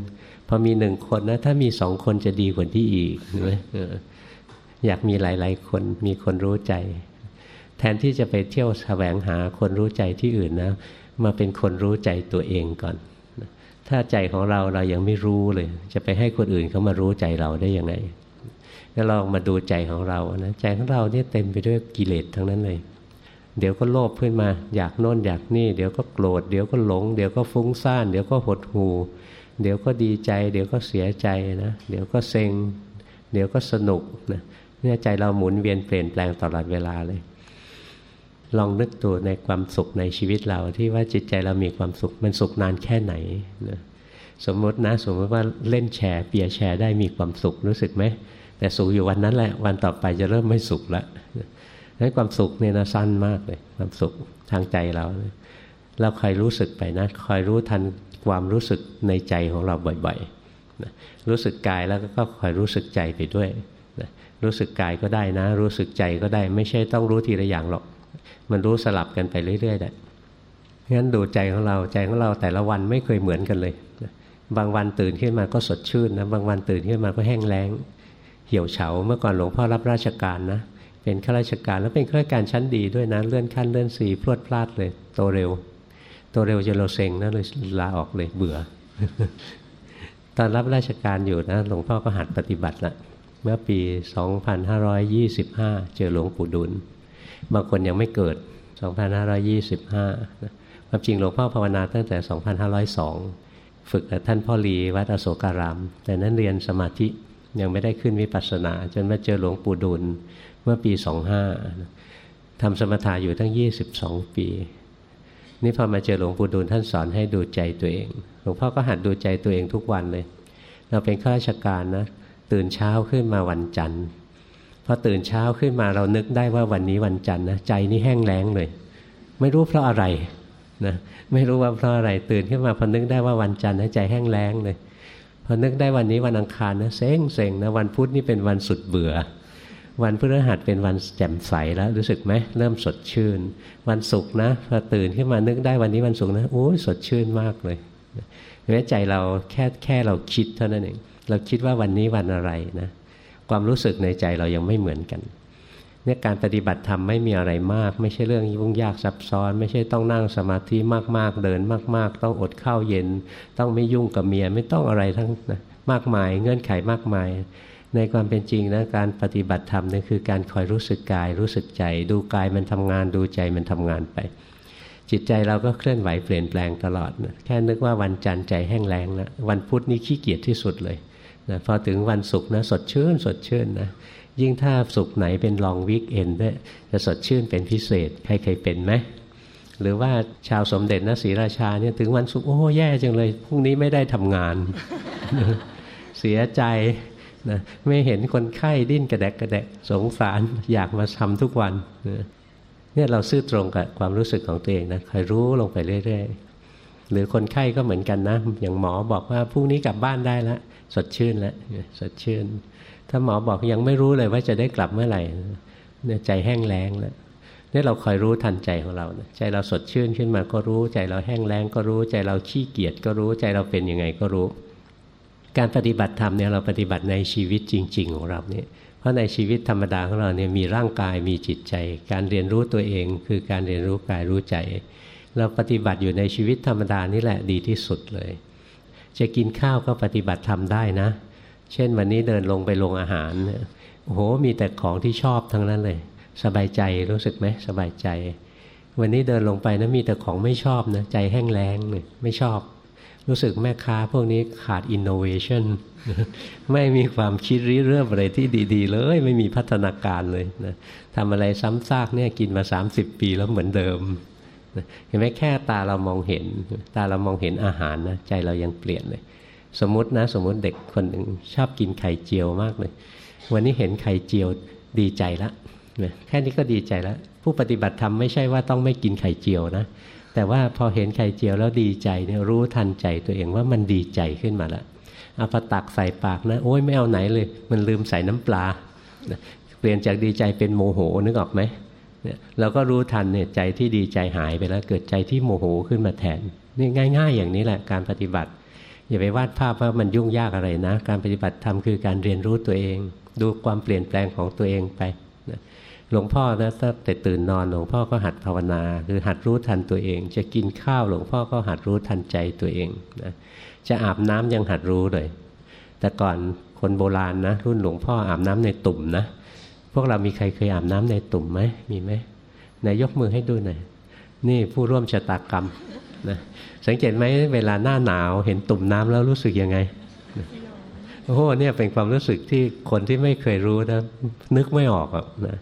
พอมีหนึ่งคนนะถ้ามีสองคนจะดีกว่าที่อีกอยากมีหลาย ๆ คนมีคนรู้ใจ แทนที่จะไปเที่ยวแสวงหาคนรู้ใจที่อื่นนะ มาเป็นคนรู้ใจตัวเองก่อน ถ้าใจของเราเรายังไม่รู้เลย จะไปให้คนอื่นเขามารู้ใจเราได้ยังไงก็ลองมาดูใจของเรานะใจของเราเนี่ยเต็มไปด้วยกิเลสทั้งนั้นเลย เดี๋ยวก็โลภขึ้นมา อยากโน่นอยากนี่ เดี๋ยวก็โกรธเดี๋ยวก็หลง เดี๋ยวก็ฟุ้งซ่าน เดี๋ยวก็หดหู่เดี๋ยวก็ดีใจ เดี๋ยวก็เสียใจนะเดี๋ยวก็เซ็ง เดี๋ยวก็สนุกนะเนี่ยใจเราหมุนเวียนเปลี่ยนแปลงตลอดเวลาเลย ลองนึกตัวในความสุขในชีวิตเราที่ว่าจิตใจเรามีความสุขมันสุขนานแค่ไหนนะสมมตินะสมมติว่าเล่นแชร์เปียแชร์ได้มีความสุขรู้สึกไหมแต่สุขอยู่วันนั้นแหละ วันต่อไปจะเริ่มไม่สุขล้วนั้นความสุขเนี่ยนะสั้นมากเลยความสุขทางใจเรา เราคอยรู้สึกไปนะคอยรู้ทันความรู้สึกในใจของเราบ่อยๆนะรู้สึกกายแล้วก็คอยรู้สึกใจไปด้วยนะรู้สึกกายก็ได้นะ รู้สึกใจก็ได้ ไม่ใช่ต้องรู้ทีละอย่างหรอก มันรู้สลับกันไปเรื่อยๆแหละงั้นดูใจของเราใจของเราแต่ละวันไม่เคยเหมือนกันเลย บางวันตื่นขึ้นมาก็สดชื่นนะบางวันตื่นขึ้นมาก็แห้งแล้ง เหี่ยวเฉาเมื่อก่อนหลวงพ่อรับราชการนะ เป็นข้าราชการแล้วเป็นข้าราชการชั้นดีด้วยนะเลื่อนขั้นเลื่อนสีพรวดพลาดเลย โตเร็ว โตเร็วจนเราเซ็งนะเลยลาออกเลยเบื่อ ตอนรับราชการอยู่นะหลวงพ่อก็หัดปฏิบัติละเมื่อปี 2525 เจอหลวงปู่ดุล บางคนยังไม่เกิด 2525ความจริงหลวงพ่อภาวนาตั้งแต่ 2502 ฝึกกับท่านพ่อลีวัดอโศการาม แต่นั้นเรียนสมาธิยังไม่ได้ขึ้นวิปัสสนา จนมาเจอหลวงปู่ดุลเมื่อปีสองห้าทำสมถะอยู่ตั้งยี่สิบสองปี นี่พอมาเจอหลวงปู่ดูลท่านสอนให้ดูใจตัวเอง หลวงพ่อก็หัดดูใจตัวเองทุกวันเลย เราเป็นข้าราชการนะ ตื่นเช้าขึ้นมาวันจันทร์ พอตื่นเช้าขึ้นมาเรานึกได้ว่าวันนี้วันจันทร์นะใจนี่แห้งแล้งเลย ไม่รู้เพราะอะไรนะไม่รู้ว่าเพราะอะไรตื่นขึ้นมาพอนึกได้ว่าวันจันทร์นะใจแห้งแล้งเลยพอนึกได้วันนี้วันอังคารนะเซ็งเซ็งนะวันพุธนี่เป็นวันสุดเบื่อ วันพฤหัสเป็นวันแจ่มใสแล้วรู้สึกไหมเริ่มสดชื่น วันศุกร์นะพอตื่นขึ้นมานึกได้วันนี้วันศุกร์นะโอ้ยสดชื่นมากเลยแม้ใจเราแค่แค่เราคิดเท่านั้นเองเราคิดว่าวันนี้วันอะไรนะ ความรู้สึกในใจเรายังไม่เหมือนกันเนี่ยการปฏิบัติธรรมไม่มีอะไรมาก ไม่ใช่เรื่องยุ่งยากซับซ้อน ไม่ใช่ต้องนั่งสมาธิมากๆ เดินมาก ๆ ต้องอดข้าวเย็น ต้องไม่ยุ่งกับเมียไม่ต้องอะไรทั้งนะมากมาย เงื่อนไขมากมาย ในความเป็นจริงนะการปฏิบัติธรรมนี่คือการคอยรู้สึกกาย รู้สึกใจ ดูกายมันทำงานดูใจมันทำงานไป จิตใจเราก็เคลื่อนไหวเปลี่ยนแปลงตลอดนะแค่นึกว่าวันจันทร์ใจแห้งแล้งนะวันพุธนี้ขี้เกียจที่สุดเลย นะพอถึงวันศุกร์นะสดชื่น สดชื่นนะยิ่งถ้าสุขไหนเป็นลองวิกเอนด้วยจะสดชื่นเป็นพิเศษ ใครเคยเป็นไหมหรือว่าชาวสมเด็จนะศรีราชาเนี่ยถึงวันศุกร์โอ้แย่จังเลยพรุ่งนี้ไม่ได้ทำงาน เสียใจนะไม่เห็นคนไข้ดิ้นกระแดกกระแดกสงสารอยากมาทำทุกวันเนี่ยเราซื่อตรงกับความรู้สึกของตัวเองนะคอยรู้ลงไปเรื่อยๆ หรือคนไข้ก็เหมือนกันนะ อย่างหมอบอกว่าพรุ่งนี้กลับบ้านได้แล้วสดชื่นแล้วสดชื่น ถ้าหมอบอกยังไม่รู้เลยว่าจะได้กลับเมื่อไหร่เนี่ยใจแห้งแล้งแล้วนี่เราคอยรู้ทันใจของเราใจเราสดชื่นขึ้นมาก็รู้ ใจเราแห้งแล้งก็รู้ ใจเราขี้เกียจก็รู้ ใจเราเป็นยังไงก็รู้ การปฏิบัติธรรมเนี่ยเราปฏิบัติในชีวิตจริง ๆ ของเราเนี่ยเพราะในชีวิตธรรมดาของเราเนี่ยมีร่างกายมีจิตใจ การเรียนรู้ตัวเองคือการเรียนรู้กายรู้ใจ เราปฏิบัติอยู่ในชีวิตธรรมดานี่แหละดีที่สุดเลย จะกินข้าวก็ปฏิบัติธรรมได้นะ เช่นวันนี้เดินลงไปลงอาหารโอ้โหมีแต่ของที่ชอบทั้งนั้นเลย สบายใจรู้สึกไหมสบายใจ วันนี้เดินลงไปนะมีแต่ของไม่ชอบนะใจแห้งแล้งเลยไม่ชอบ รู้สึกแม่ค้าพวกนี้ขาดอินโนเวชันไม่มีความคิดริเริ่มอะไรที่ดี ๆ เลย ไม่มีพัฒนาการเลยนะทำอะไรซ้ำซากเนี่ยกินมา 30 ปีแล้วเหมือนเดิม เห็นไหมแค่ตาเรามองเห็น ตาเรามองเห็นอาหารนะใจเรายังเปลี่ยนเลย สมมตินะ สมมติเด็กคนหนึ่งชอบกินไข่เจียวมากเลย วันนี้เห็นไข่เจียวดีใจล้วแค่นี้ก็ดีใจแล้วผู้ปฏิบัติธรรมไม่ใช่ว่าต้องไม่กินไข่เจียวนะแต่ว่าพอเห็นไข่เจียวแล้วดีใจเนี่ยรู้ทันใจตัวเองว่ามันดีใจขึ้นมาล้วเอาพอตักใส่ปากนะโอ้ยไม่เอาไหนเลย มันลืมใส่น้ำปลาเปลี่ยนจากดีใจเป็นโมโหนึกออกไหม เนี่ยเราก็รู้ทันเนี่ยใจที่ดีใจหายไปแล้ว เกิดใจที่โมโหขึ้นมาแทนนี่ง่าย ๆ อย่างนี้แหละการปฏิบัติ อย่าไปวาดภาพว่ามันยุ่งยากอะไรนะ การปฏิบัติธรรมคือการเรียนรู้ตัวเอง ดูความเปลี่ยนแปลงของตัวเองไปนะหลวงพ่อนะตั้งแต่ตื่นนอนหลวงพ่อก็หัดภาวนา คือหัดรู้ทันตัวเอง จะกินข้าวหลวงพ่อก็หัดรู้ทันใจตัวเองนะจะอาบน้ำยังหัดรู้เลย แต่ก่อนคนโบราณนะรุ่นหลวงพ่ออาบน้ำในตุ่มนะ พวกเรามีใครเคยอาบน้ำในตุ่มไหมมีไหมนายยกมือให้ดูหน่อยนี่ผู้ร่วมชะตากรรมนะสังเกตไหมเวลาหน้าหนาวเห็นตุ่มน้ำแล้วรู้สึกยังไงโอ้โหเนี่ยเป็นความรู้สึกที่คนที่ไม่เคยรู้นะนึกไม่ออกอะนะ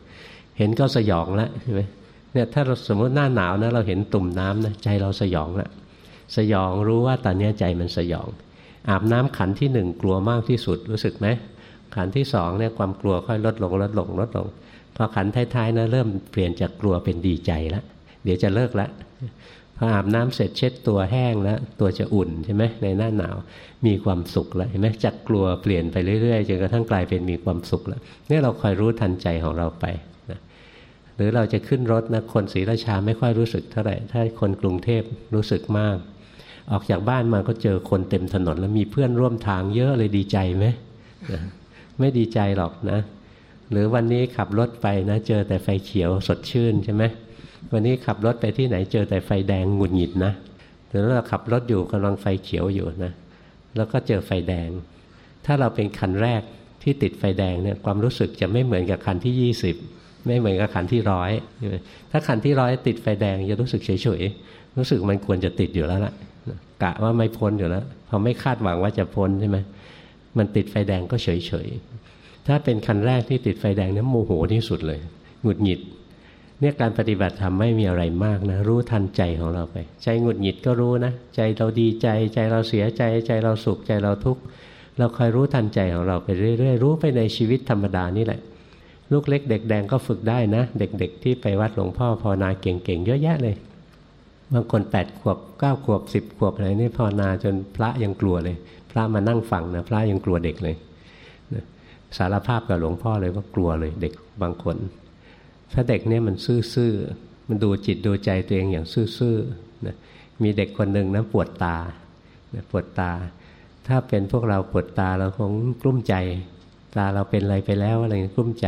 เห็นก็สยองล้วใช่ไหมเนี่ยถ้าเราสมมติหน้าหนาวนะเราเห็นตุ่มน้ำนะใจเราสยองละสยองรู้ว่าตอนนี้ใจมันสยอง อาบน้ำขันที่หนึ่งกลัวมากที่สุดรู้สึกไหม ขันที่สองเนี่ยความกลัวค่อยลดลงลดลงลดลงพอขันท้ายๆนะเริ่มเปลี่ยนจากกลัวเป็นดีใจแล้วเดี๋ยวจะเลิกล้วพออาบน้ำเสร็จเช็ดตัวแห้งแล้วตัวจะอุ่นใช่ไหมในหน้าหนาวมีความสุขแล้วเห็นไหมจากกลัวเปลี่ยนไปเรื่อยๆจนกระทั่งกลายเป็นมีความสุขแล้วนี่เราคอยรู้ทันใจของเราไปนะหรือเราจะขึ้นรถนะคนศรีราชาไม่ค่อยรู้สึกเท่าไหร่ถ้าคนกรุงเทพรู้สึกมาก ออกจากบ้านมาก็เจอคนเต็มถนนแล้วมีเพื่อนร่วมทางเยอะเลยดีใจไหม ไม่ดีใจหรอกนะ หรือวันนี้ขับรถไปนะ เจอแต่ไฟเขียวสดชื่นใช่ไหมวันนี้ขับรถไปที่ไหนเจอแต่ไฟแดงหงุดหงิดนะหรือเราขับรถอยู่กำลังไฟเขียวอยู่นะ แล้วก็เจอไฟแดง ถ้าเราเป็นคันแรกที่ติดไฟแดงเนี่ยความรู้สึกจะไม่เหมือนกับคันที่ยี่สิบไม่เหมือนกับคันที่ร้อยถ้าคันที่ร้อยติดไฟแดงจะรู้สึกเฉยๆรู้สึกมันควรจะติดอยู่แล้วล่ะกะว่าไม่พ้นอยู่แล้วพอไม่คาดหวังว่าจะพ้นใช่ไหม มันติดไฟแดงก็เฉยๆถ้าเป็นคันแรกที่ติดไฟแดงนั้นโมโหที่สุดเลยหงุดหงิดเนี่ยการปฏิบัติธรรมไม่มีอะไรมากนะ รู้ทันใจของเราไป ใจหงุดหงิดก็รู้นะ ใจเราดีใจ ใจเราเสียใจ ใจเราสุขใจเราทุกข์เราคอยรู้ทันใจของเราไปเรื่อยๆรู้ไปในชีวิตธรรมดานี่แหละ ลูกเล็กเด็กแดงก็ฝึกได้นะ เด็กๆ ที่ไปวัดหลวงพ่อภาวนาเก่งๆ เยอะแยะเลยบางคนแปดขวบเก้าขวบสิบขวบอะไรนี่ภาวนาจนพระยังกลัวเลย พระมานั่งฟังนะพระยังกลัวเด็กเลยสารภาพกับหลวงพ่อเลยว่ากลัวเลยเด็กบางคนถ้าเด็กเนี่ยมันซื่อๆมันดูจิตดูใจตัวเองอย่างซื่อๆนะมีเด็กคนหนึ่งนะปวดตานะปวดตา ถ้าเป็นพวกเราปวดตาเราคงกลุ้มใจตาเราเป็นอะไรไปแล้วอะไรกลุ้มใจ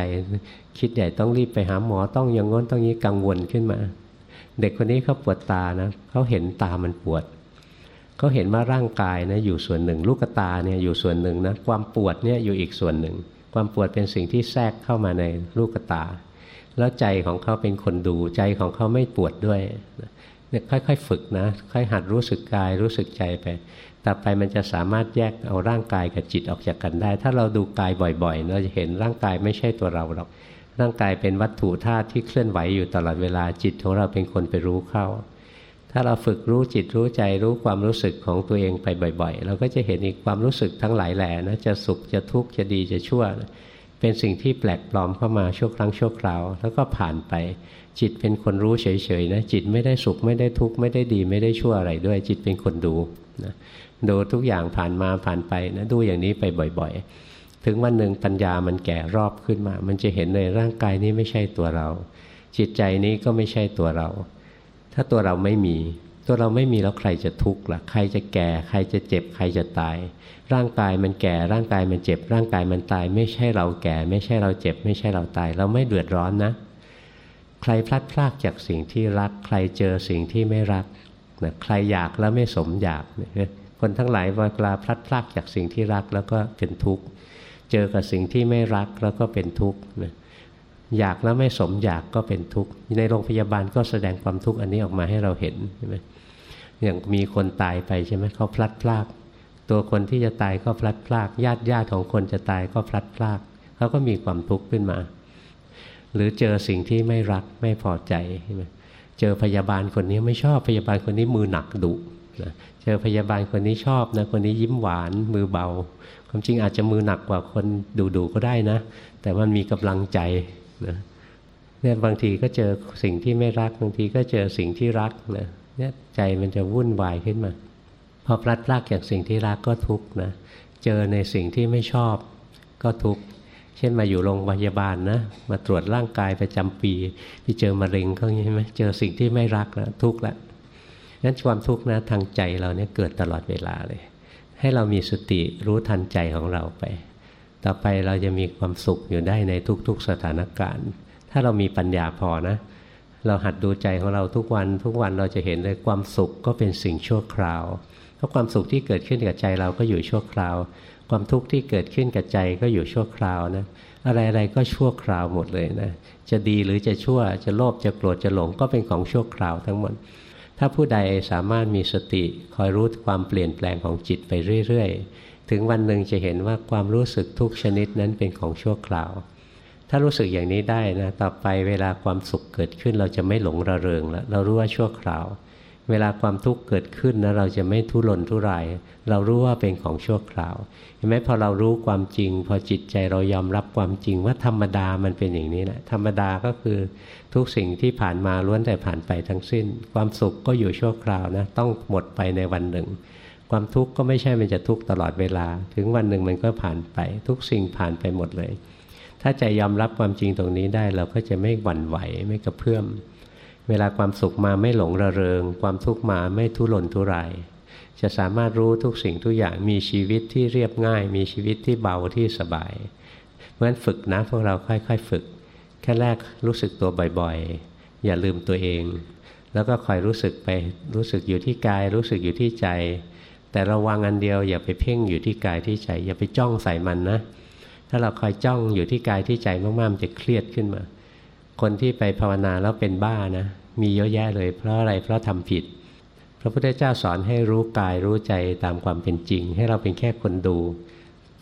คิดใหญ่ต้องรีบไปหาหมอต้องอย่างง้นต้องนี้กังวลขึ้นมา เด็กคนนี้เขาปวดตานะเขาเห็นตามันปวด เขาเห็นว่าร่างกายนะอยู่ส่วนหนึ่ง ลูกตาเนี่ยอยู่ส่วนหนึ่งนะความปวดเนี่ยอยู่อีกส่วนหนึ่ง ความปวดเป็นสิ่งที่แทรกเข้ามาในลูกตา แล้วใจของเขาเป็นคนดูใจของเขาไม่ปวดด้วยเนี่ยค่อยๆฝึกนะค่อยหัดรู้สึกกายรู้สึกใจไปต่อไปมันจะสามารถแยกเอาร่างกายกับจิตออกจากกันได้ ถ้าเราดูกายบ่อยๆ เราจะเห็นร่างกายไม่ใช่ตัวเราหรอกร่างกายเป็นวัตถุธาตุที่เคลื่อนไหวอยู่ตลอดเวลาจิตของเราเป็นคนไปรู้เข้า ถ้าเราฝึกรู้จิตรู้ใจรู้ความรู้สึกของตัวเองไปบ่อย ๆ เราก็จะเห็นอีกความรู้สึกทั้งหลายแหล่นะจะสุขจะทุกข์จะดีจะชั่วนะเป็นสิ่งที่แปลกปลอมเข้ามาชั่วครั้งชั่วคราว แล้วก็ผ่านไป จิตเป็นคนรู้เฉยๆนะจิตไม่ได้สุขไม่ได้ทุกข์ไม่ได้ดีไม่ได้ชั่วอะไรด้วย จิตเป็นคนดูนะดูทุกอย่างผ่านมาผ่านไปนะดูอย่างนี้ไปบ่อย ๆ ถึงวันหนึ่งปัญญามันแก่รอบขึ้นมา มันจะเห็นในร่างกายนี้ไม่ใช่ตัวเรา จิตใจนี้ก็ไม่ใช่ตัวเรา ถ้าตัวเราไม่มี ตัวเราไม่มีแล้วใครจะทุกข์ล่ะใครจะแก่ ใครจะเจ็บ ใครจะตาย ร่างกายมันแก่ ร่างกายมันเจ็บ ร่างกายมันตาย ไม่ใช่เราแก่ ไม่ใช่เราเจ็บ ไม่ใช่เราตาย เราไม่เดือดร้อนนะ ใครพลัดพรากจากสิ่งที่รัก ใครเจอสิ่งที่ไม่รักนะใครอยากแล้วไม่สมอยากคนทั้งหลายเวลาพลัดพรากจากสิ่งที่รักแล้วก็เป็นทุกข์ เจอกับสิ่งที่ไม่รักแล้วก็เป็นทุกข์ อยากแล้วไม่สมอยากก็เป็นทุกข์ในโรงพยาบาลก็แสดงความทุกข์อันนี้ออกมาให้เราเห็นใช่ไหมอย่างมีคนตายไปใช่ไหมเขาพลัดพราก ตัวคนที่จะตายก็พลัดพรากญาติญาติของคนจะตายก็พลัดพรากเขาก็มีความทุกข์ขึ้นมา หรือเจอสิ่งที่ไม่รักไม่พอใจใช่ไหมเจอพยาบาลคนนี้ไม่ชอบพยาบาลคนนี้มือหนักดุนะเจอพยาบาลคนนี้ชอบนะคนนี้ยิ้มหวานมือเบา ความจริงอาจจะมือหนักกว่าคนดูๆก็ได้นะ แต่มันมีกำลังใจ นะเนี่ยบางทีก็เจอสิ่งที่ไม่รักบางทีก็เจอสิ่งที่รักนะเนี่ยใจมันจะวุ่นวายขึ้นมา พอพลัดพรากจากสิ่งที่รักก็ทุกข์นะเจอในสิ่งที่ไม่ชอบก็ทุกข์เช่นมาอยู่โรงพยาบาลนะมาตรวจร่างกายประจำปีพี่เจอมะเร็งเขาใช่ไหมเจอสิ่งที่ไม่รักแล้วทุกข์ละนั้นความทุกข์นะทางใจเราเนี่ยเกิดตลอดเวลาเลย ให้เรามีสติรู้ทันใจของเราไป ต่อไปเราจะมีความสุขอยู่ได้ในทุก ๆสถานการณ์ ถ้าเรามีปัญญาพอนะ เราหัดดูใจของเราทุกวัน ทุกวันเราจะเห็นเลยความสุขก็เป็นสิ่งชั่วคราวเพราะความสุขที่เกิดขึ้นกับใจเราก็อยู่ชั่วคราว ความทุกข์ที่เกิดขึ้นกับใจก็อยู่ชั่วคราวนะอะไรๆก็ชั่วคราวหมดเลยนะ จะดีหรือจะชั่ว จะโลภ จะโกรธ จะหลง ก็เป็นของชั่วคราวทั้งหมด ถ้าผู้ใดสามารถมีสติคอยรู้ความเปลี่ยนแปลงของจิตไปเรื่อยๆ ถึงวันหนึ่งจะเห็นว่าความรู้สึกทุกชนิดนั้นเป็นของชั่วคราว ถ้ารู้สึกอย่างนี้ได้นะต่อไปเวลาความสุขเกิดขึ้นเราจะไม่หลงระเริงแล้วเรารู้ว่าชั่วคราว เวลาความทุกข์เกิดขึ้นนะเราจะไม่ทุรนทุราย เรารู้ว่าเป็นของชั่วคราวเห็นไหมพอเรารู้ความจริง พอจิตใจเรายอมรับความจริงว่าธรรมดามันเป็นอย่างนี้แหละธรรมดาก็คือทุกสิ่งที่ผ่านมาล้วนแต่ผ่านไปทั้งสิ้น ความสุขก็อยู่ชั่วคราวนะต้องหมดไปในวันหนึ่ง ความทุกข์ก็ไม่ใช่มันจะทุกข์ตลอดเวลา ถึงวันหนึ่งมันก็ผ่านไป ทุกสิ่งผ่านไปหมดเลย ถ้าใจยอมรับความจริงตรงนี้ได้ เราก็จะไม่หวั่นไหวไม่กระเพื่อมเวลาความสุขมาไม่หลงระเริง ความทุกข์มาไม่ทุรนทุราย จะสามารถรู้ทุกสิ่งทุกอย่างมีชีวิตที่เรียบง่าย มีชีวิตที่เบาที่สบาย เพราะฉะนั้นฝึกนะพวกเราค่อยๆฝึกแค่แรกรู้สึกตัวบ่อยๆ อย่าลืมตัวเอง แล้วก็คอยรู้สึกไปรู้สึกอยู่ที่กาย รู้สึกอยู่ที่ใจ แต่ระวังอันเดียวอย่าไปเพ่งอยู่ที่กายที่ใจอย่าไปจ้องใส่มันนะ ถ้าเราคอยจ้องอยู่ที่กายที่ใจมากๆมันจะเครียดขึ้นมา คนที่ไปภาวนาแล้วเป็นบ้านะ มีเยอะแยะเลย เพราะอะไรเพราะทำผิด พระพุทธเจ้าสอนให้รู้กายรู้ใจตามความเป็นจริง ให้เราเป็นแค่คนดู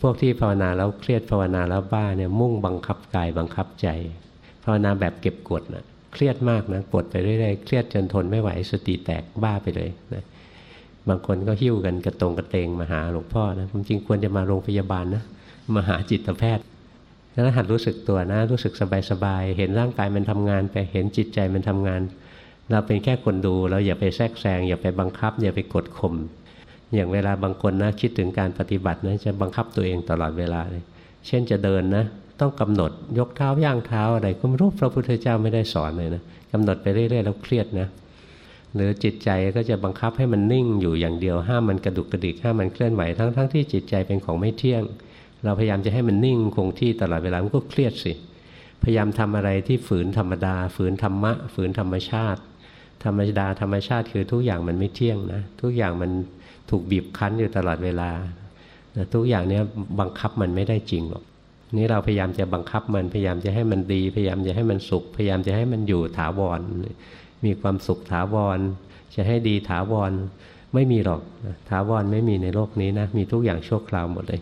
พวกที่ภาวนาแล้วเครียดภาวนาแล้วบ้าเนี่ยมุ่งบังคับกายบังคับใจ ภาวนาแบบเก็บกดนะเครียดมากนะกดไปเรื่อยๆเครียดจนทนไม่ไหวสติแตกบ้าไปเลยนะ บางคนก็หิ้วกันกระตรงกระเตงมาหาหลวงพ่อนะผมจริงควรจะมาโรงพยาบาลนะมาหาจิตแพทย์แล้วหัดรู้สึกตัวนะ รู้สึกสบายๆเห็นร่างกายมันทำงานไปเห็นจิตใจมันทำงาน เราเป็นแค่คนดูเราอย่าไปแทรกแซงอย่าไปบังคับ อย่าไปกดข่มอย่างเวลาบางคนนะคิดถึงการปฏิบัตินะจะบังคับตัวเองตลอดเวลาเลย เช่นจะเดินนะ ต้องกำหนดยกเท้าย่างเท้าอะไรก็ไม่รู้พระพุทธเจ้าไม่ได้สอนเลยนะกำหนดไปเรื่อยๆแล้วเครียดนะ หรือจิตใจก็จะบังคับให้มันนิ่งอยู่อย่างเดียวห้ามมันกระดุกกระดิกห้ามมันเคลื่อนไหวทั้งๆทที่จิตใจเป็นของไม่เที่ยง เราพยายามจะให้มันนิ่งคงที่ตลอดเวลามันก็เครียดสิ พยายามทำอะไรที่ฝืนธรรมดา ฝืนธรรมะ ฝืนธรรมชาติ ธรรมดาธรรมชาติคือทุกอย่างมันไม่เที่ยงนะทุกอย่างมันถูกบีบคั้นอยู่ตลอดเวลาทุกอย่างนี้บังคับมันไม่ได้จริงหรอกนี่เราพยายามจะบังคับมันพยายามจะให้มันดี พยายามจะให้มันสุข พยายามจะให้มันอยู่ถาวร มีความสุขถาวร จะให้ดีถาวรไม่มีหรอกถาวรไม่มีในโลกนี้นะมีทุกอย่างชั่วคราวหมดเลย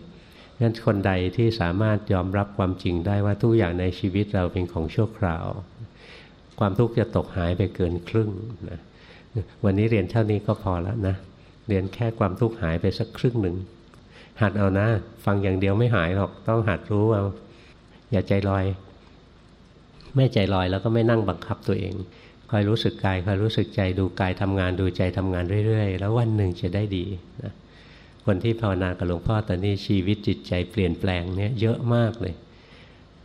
งั้นคนใดที่สามารถยอมรับความจริงได้ว่าทุกอย่างในชีวิตเราเป็นของชั่วคราว ความทุกข์จะตกหายไปเกินครึ่งนะวันนี้เรียนเท่านี้ก็พอแล้วนะเรียนแค่ความทุกข์หายไปสักครึ่งหนึ่งหัดเอานะ ฟังอย่างเดียวไม่หายหรอกต้องหัดรู้เอาอย่าใจลอย ไม่ใจลอยแล้วก็ไม่นั่งบังคับตัวเอง คอยรู้สึกกายคอยรู้สึกใจดูกายทำงานดูใจทำงานเรื่อยๆ แล้ววันหนึ่งจะได้ดีนะคนที่ภาวนากับหลวงพ่อตอนนี้ชีวิตจิตใจเปลี่ยนแปลงเนี่ยเยอะมากเลย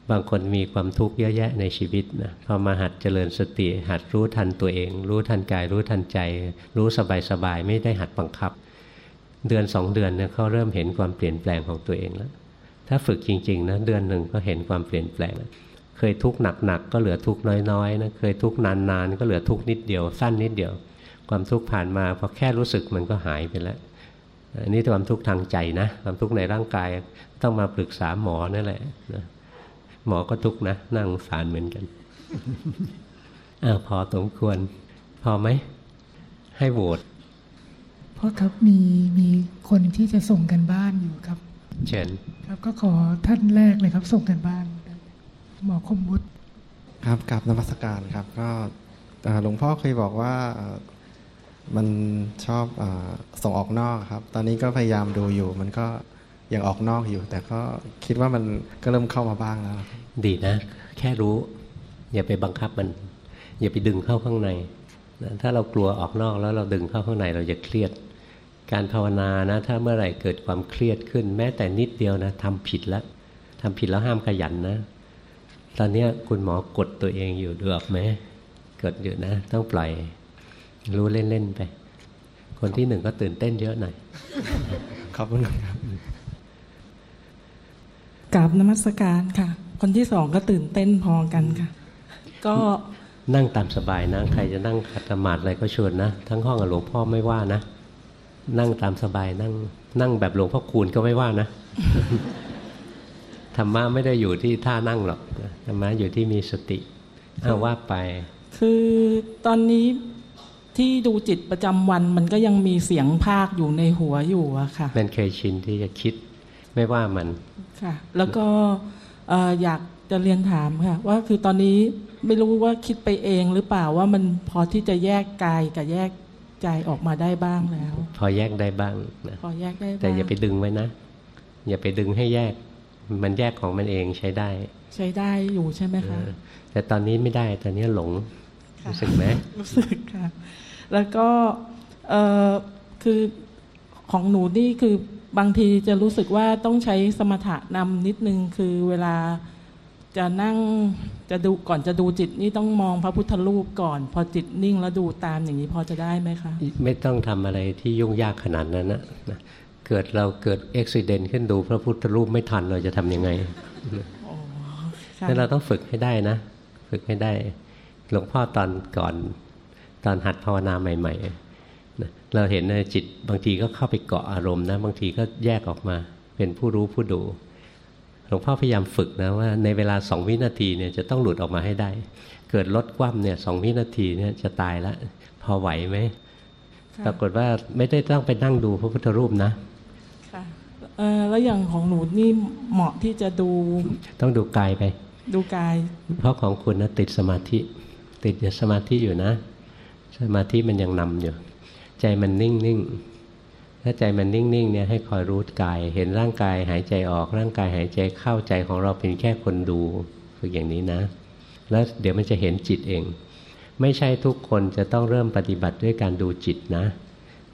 บางคนมีความทุกข์เยอะแยะในชีวิตนะพอมาหัดเจริญสติ หัดรู้ทันตัวเอง รู้ทันกายรู้ทันใจ รู้สบายๆไม่ได้หัดบังคับ เดือนสองเดือนเนี่ยเขาเริ่มเห็นความเปลี่ยนแปลงของตัวเองแล้วถ้าฝึกจริงๆนะเดือนหนึ่งก็เห็นความเปลี่ยนแปลง เคยทุกข์หนักๆก็เหลือทุกข์น้อยๆนะเคยทุกข์นานๆก็เหลือทุกข์นิดเดียว สั้นนิดเดียว ความทุกข์ผ่านมาพอแค่รู้สึกมันก็หายไปแล้วอันนี้ความทุกข์ทางใจนะ ความทุกข์ในร่างกายต้องมาปรึกษาหมอนั่นแหละนะหมอก็ทุกข์นะนั่งสารเหมือนกันอ้าวพอสมควร พอไหม ให้โหวตเพราะครับมีมีคนที่จะส่งกันบ้านอยู่ครับ เชิญครับก็ขอท่านแรกเลยครับ ส่งกันบ้าน หมอคมบุตรครับกับนวัตการครับ ก็หลวงพ่อเคยบอกว่ามันชอบอส่งออกนอกครับ ตอนนี้ก็พยายามดูอยู่ มันก็ยังออกนอกอยู่ แต่ก็คิดว่ามันก็เริ่มเข้ามาบ้างแล้วครับดีนะ แค่รู้ อย่าไปบังคับมัน อย่าไปดึงเข้าข้างในนะถ้าเรากลัวออกนอกแล้วเราดึงเข้าข้างในเราจะเครียด การภาวนานะ ถ้าเมื่อไหร่เกิดความเครียดขึ้น แม้แต่นิดเดียวนะทำผิดแล้วทำผิดแล้วห้ามขยันนะ ตอนเนี้ยคุณหมอกดตัวเองอยู่ดูออกไหมกดอยู่นะ ต้องปล่อย รู้เล่น ๆ ไป คนที่หนึ่งก็ตื่นเต้นเยอะหน่อยขอบคุณครับกราบนมัสการค่ะ คนที่สองก็ตื่นเต้นพอกันค่ะ ก็นั่งตามสบายนะ ใครจะนั่งขัดสมาธิอะไรก็ชวนนะ ทั้งห้องกับหลวงพ่อไม่ว่านะ นั่งตามสบายนั่ง นั่งแบบหลวงพ่อคูณก็ไม่ว่านะ ธรรมะไม่ได้อยู่ที่ท่านั่งหรอกนะธรรมะอยู่ที่มีสติเอาว่าไป คือตอนนี้ที่ดูจิตประจำวันมันก็ยังมีเสียงภาคอยู่ในหัวอยู่อะค่ะ มันเคยชินที่จะคิดไม่ว่ามันค่ะ แล้วก็เอ่ออยากจะเรียนถามค่ะ ว่าคือตอนนี้ไม่รู้ว่าคิดไปเองหรือเปล่าว่ามันพอที่จะแยกกายกับแยกใจออกมาได้บ้างแล้ว พอแยกได้บ้างนะพอแยกได้บ้างแต่อย่าไปดึงไว้นะ อย่าไปดึงให้แยก มันแยกของมันเองใช้ได้ ใช้ได้อยู่ใช่ไหมคะเออแต่ตอนนี้ไม่ได้ตอนนี้หลงค่ะรู้สึกไหมรู้สึกค่ะ แล้วก็เอ่อคือของหนูนี่คือบางทีจะรู้สึกว่าต้องใช้สมถะนำนิดนึงคือเวลาจะนั่งจะดูก่อนจะดูจิตนี่ต้องมองพระพุทธรูปก่อน พอจิตนิ่งแล้วดูตามอย่างนี้พอจะได้ไหมคะ ไม่ต้องทำอะไรที่ยุ่งยากขนาดนั้นนะนะ เกิดเราเกิดอุบิเหตุขึ้นดูพระพุทธรูปไม่ทันเราจะทำยังไงค่ะนั่นเราต้องฝึกให้ได้นะ ฝึกให้ได้ หลวงพ่อตอนก่อน ตอนหัดภาวนาใหม่ๆนะเราเห็นนะจิตบางทีก็เข้าไปเกาะอารมณ์นะ บางทีก็แยกออกมา เป็นผู้รู้ผู้ดูหลวงพ่อพยายามฝึกนะว่าในเวลาสองวินาทีเนี่ยจะต้องหลุดออกมาให้ได้ เกิดลดคว่ำเนี่ยสองวินาทีเนี่ยจะตายแล้วพอไหวไหมค่ะปรากฏว่าไม่ได้ต้องไปนั่งดูพระพุทธรูปนะค่ะเอ่อ แล้วอย่างของหนูนี่เหมาะที่จะดู ต้องดูกายไป ดูกาย เพราะของคุณนะติดสมาธิ ติดอยู่สมาธิอยู่นะ สมาธิมันยังนำอยู่ ใจมันนิ่งนิ่งถ้าใจมันนิ่งนิ่งเนี่ยให้คอยรู้กาย เห็นร่างกายหายใจออกร่างกายหายใจเข้าใจของเราเป็นแค่คนดูฝึกอย่างนี้นะ แล้วเดี๋ยวมันจะเห็นจิตเอง ไม่ใช่ทุกคนจะต้องเริ่มปฏิบัติด้วยการดูจิตนะ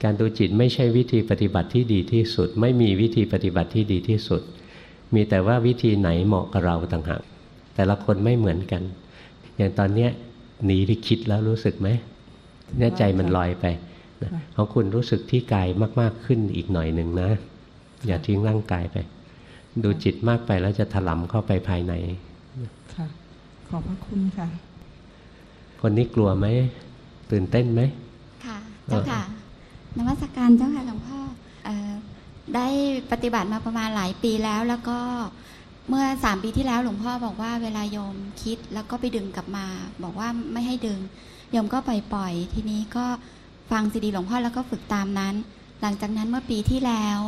การดูจิตไม่ใช่วิธีปฏิบัติที่ดีที่สุด ไม่มีวิธีปฏิบัติที่ดีที่สุด มีแต่ว่าวิธีไหนเหมาะกับเราต่างหากแต่ละคนไม่เหมือนกัน อย่างตอนเนี้ยหนีไปคิดแล้วรู้สึกไหมเนี่ยใจมันลอยไปนะของคุณรู้สึกที่กายมาก ๆขึ้นอีกหน่อยหนึ่งนะ อย่าทิ้งร่างกายไป ดูจิตมากไปแล้วจะถลำเข้าไปภายในค่ะขอบพระคุณค่ะ คนนี้กลัวไหมตื่นเต้นไหมค่ะเจ้าค่ะ นมัสการเจ้าค่ะหลวงพ่อเอ่อได้ปฏิบัติมาประมาณหลายปีแล้ว แล้วก็เมื่อสามปีที่แล้วหลวงพ่อบอกว่าเวลาโยมคิดแล้วก็ไปดึงกลับมา บอกว่าไม่ให้ดึงโยมก็ปล่อยปล่อยๆทีนี้ก็ฟังซีดีหลวงพ่อแล้วก็ฝึกตามนั้น หลังจากนั้นเมื่อปีที่แล้ว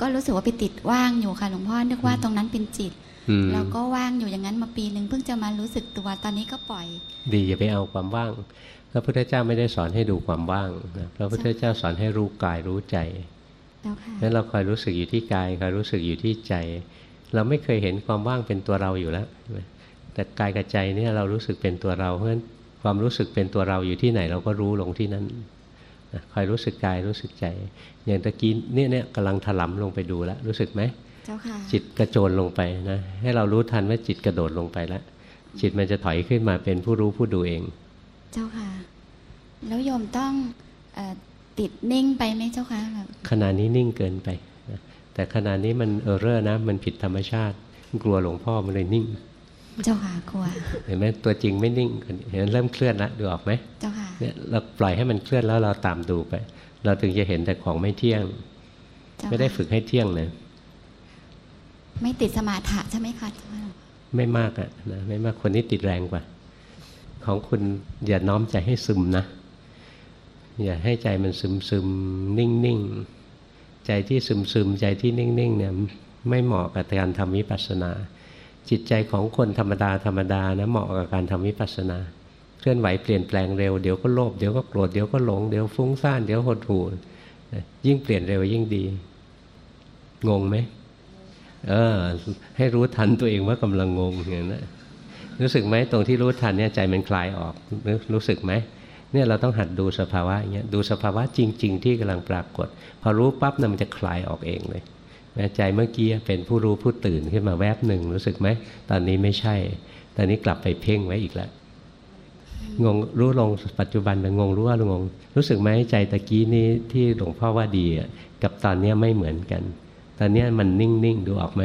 ก็รู้สึกว่าไปติดว่างอยู่ค่ะหลวงพ่อนึกว่าตรงนั้นเป็นจิตอืมแล้วก็ว่างอยู่อย่างนั้นมาปีหนึ่งเพิ่งจะมารู้สึกตัวตอนนี้ก็ปล่อย ดีอย่าไปเอาความว่าง พระพุทธเจ้าไม่ได้สอนให้ดูความว่างนะพระพุทธเจ้าสอนให้รู้กายรู้ใจแล้วค่ะนั้นเราคอยรู้สึกอยู่ที่กายคอยรู้สึกอยู่ที่ใจ เราไม่เคยเห็นความว่างเป็นตัวเราอยู่แล้วใช่ไหมแต่กายกับใจเนี่ยเรารู้สึกเป็นตัวเรา เพราะฉะนั้นความรู้สึกเป็นตัวเราอยู่ที่ไหนเราก็รู้ลงที่นั้นนะคอยรู้สึกกายรู้สึกใจ อย่างตะกี้เนี่ยเนี่ยกำลังถลำลงไปดูแล้วรู้สึกไหมเจ้าค่ะจิตกระโจนลงไปนะให้เรารู้ทันว่าจิตกระโดดลงไปแล้วจิตมันจะถอยขึ้นมาเป็นผู้รู้ผู้ดูเอง เจ้าค่ะ แล้วโยมต้องเออติดนิ่งไปไหมเจ้าค่ะแบบขณะนี้นิ่งเกินไปนะแต่ขณะนี้มันเออเรอร์นะ มันผิดธรรมชาติ กลัวหลวงพ่อมันเลยนิ่ง เจ้าค่ะกลัว เห็นไหมตัวจริงไม่นิ่งเห็นเริ่มเคลื่อนแล้วดูออกไหมเจ้าค่ะเนี่ยเราปล่อยให้มันเคลื่อนแล้วเราตามดูไป เราถึงจะเห็นแต่ของไม่เที่ยงเจ้าไม่ได้ค่ะฝึกให้เที่ยงนะไม่ติดสมาธิใช่ไหมคะเจ้าค่ะไม่มากอะนะไม่มากคนนี้ติดแรงกว่า ของคุณอย่าน้อมใจให้ซึมนะ อย่าให้ใจมันซึมซึมนิ่งนิ่งใจที่ซึมซึมใจที่นิ่งนิ่งเนี่ยไม่เหมาะกับการทำวิปัสสนา จิตใจของคนธรรมดาธรรมดานะเหมาะกับการทำวิปัสสนา เคลื่อนไหวเปลี่ยนแปลงเร็วเดี๋ยวก็โลภเดี๋ยวก็โกรธเดี๋ยวก็หลงเดี๋ยวฟุ้งซ่านเดี๋ยวหดหู่ยิ่งเปลี่ยนเร็วยิ่งดี งงไหมเออให้รู้ทันตัวเองว่ากำลังงงอย่างนั้น รู้สึกไหมตรงที่รู้ทันเนี่ยใจมันคลายออกรู้รู้สึกไหมเนี่ยเราต้องหัดดูสภาวะอย่างเงี้ยดูสภาวะจริง ๆ ที่กำลังปรากฏ พอรู้ปั๊บนะมันจะคลายออกเองเลยใจเมื่อกี้เป็นผู้รู้ผู้ตื่นขึ้นมาแวบหนึ่งรู้สึกไหมตอนนี้ไม่ใช่ ตอนนี้กลับไปเพ่งไว้อีกแล้วงงรู้ลงปัจจุบันเป็นงงรู้ว่างงรู้สึกไหมใจตะกี้นี้ที่หลวงพ่อว่าดีกับตอนนี้ไม่เหมือนกัน ตอนนี้มันนิ่งๆดูออกไหม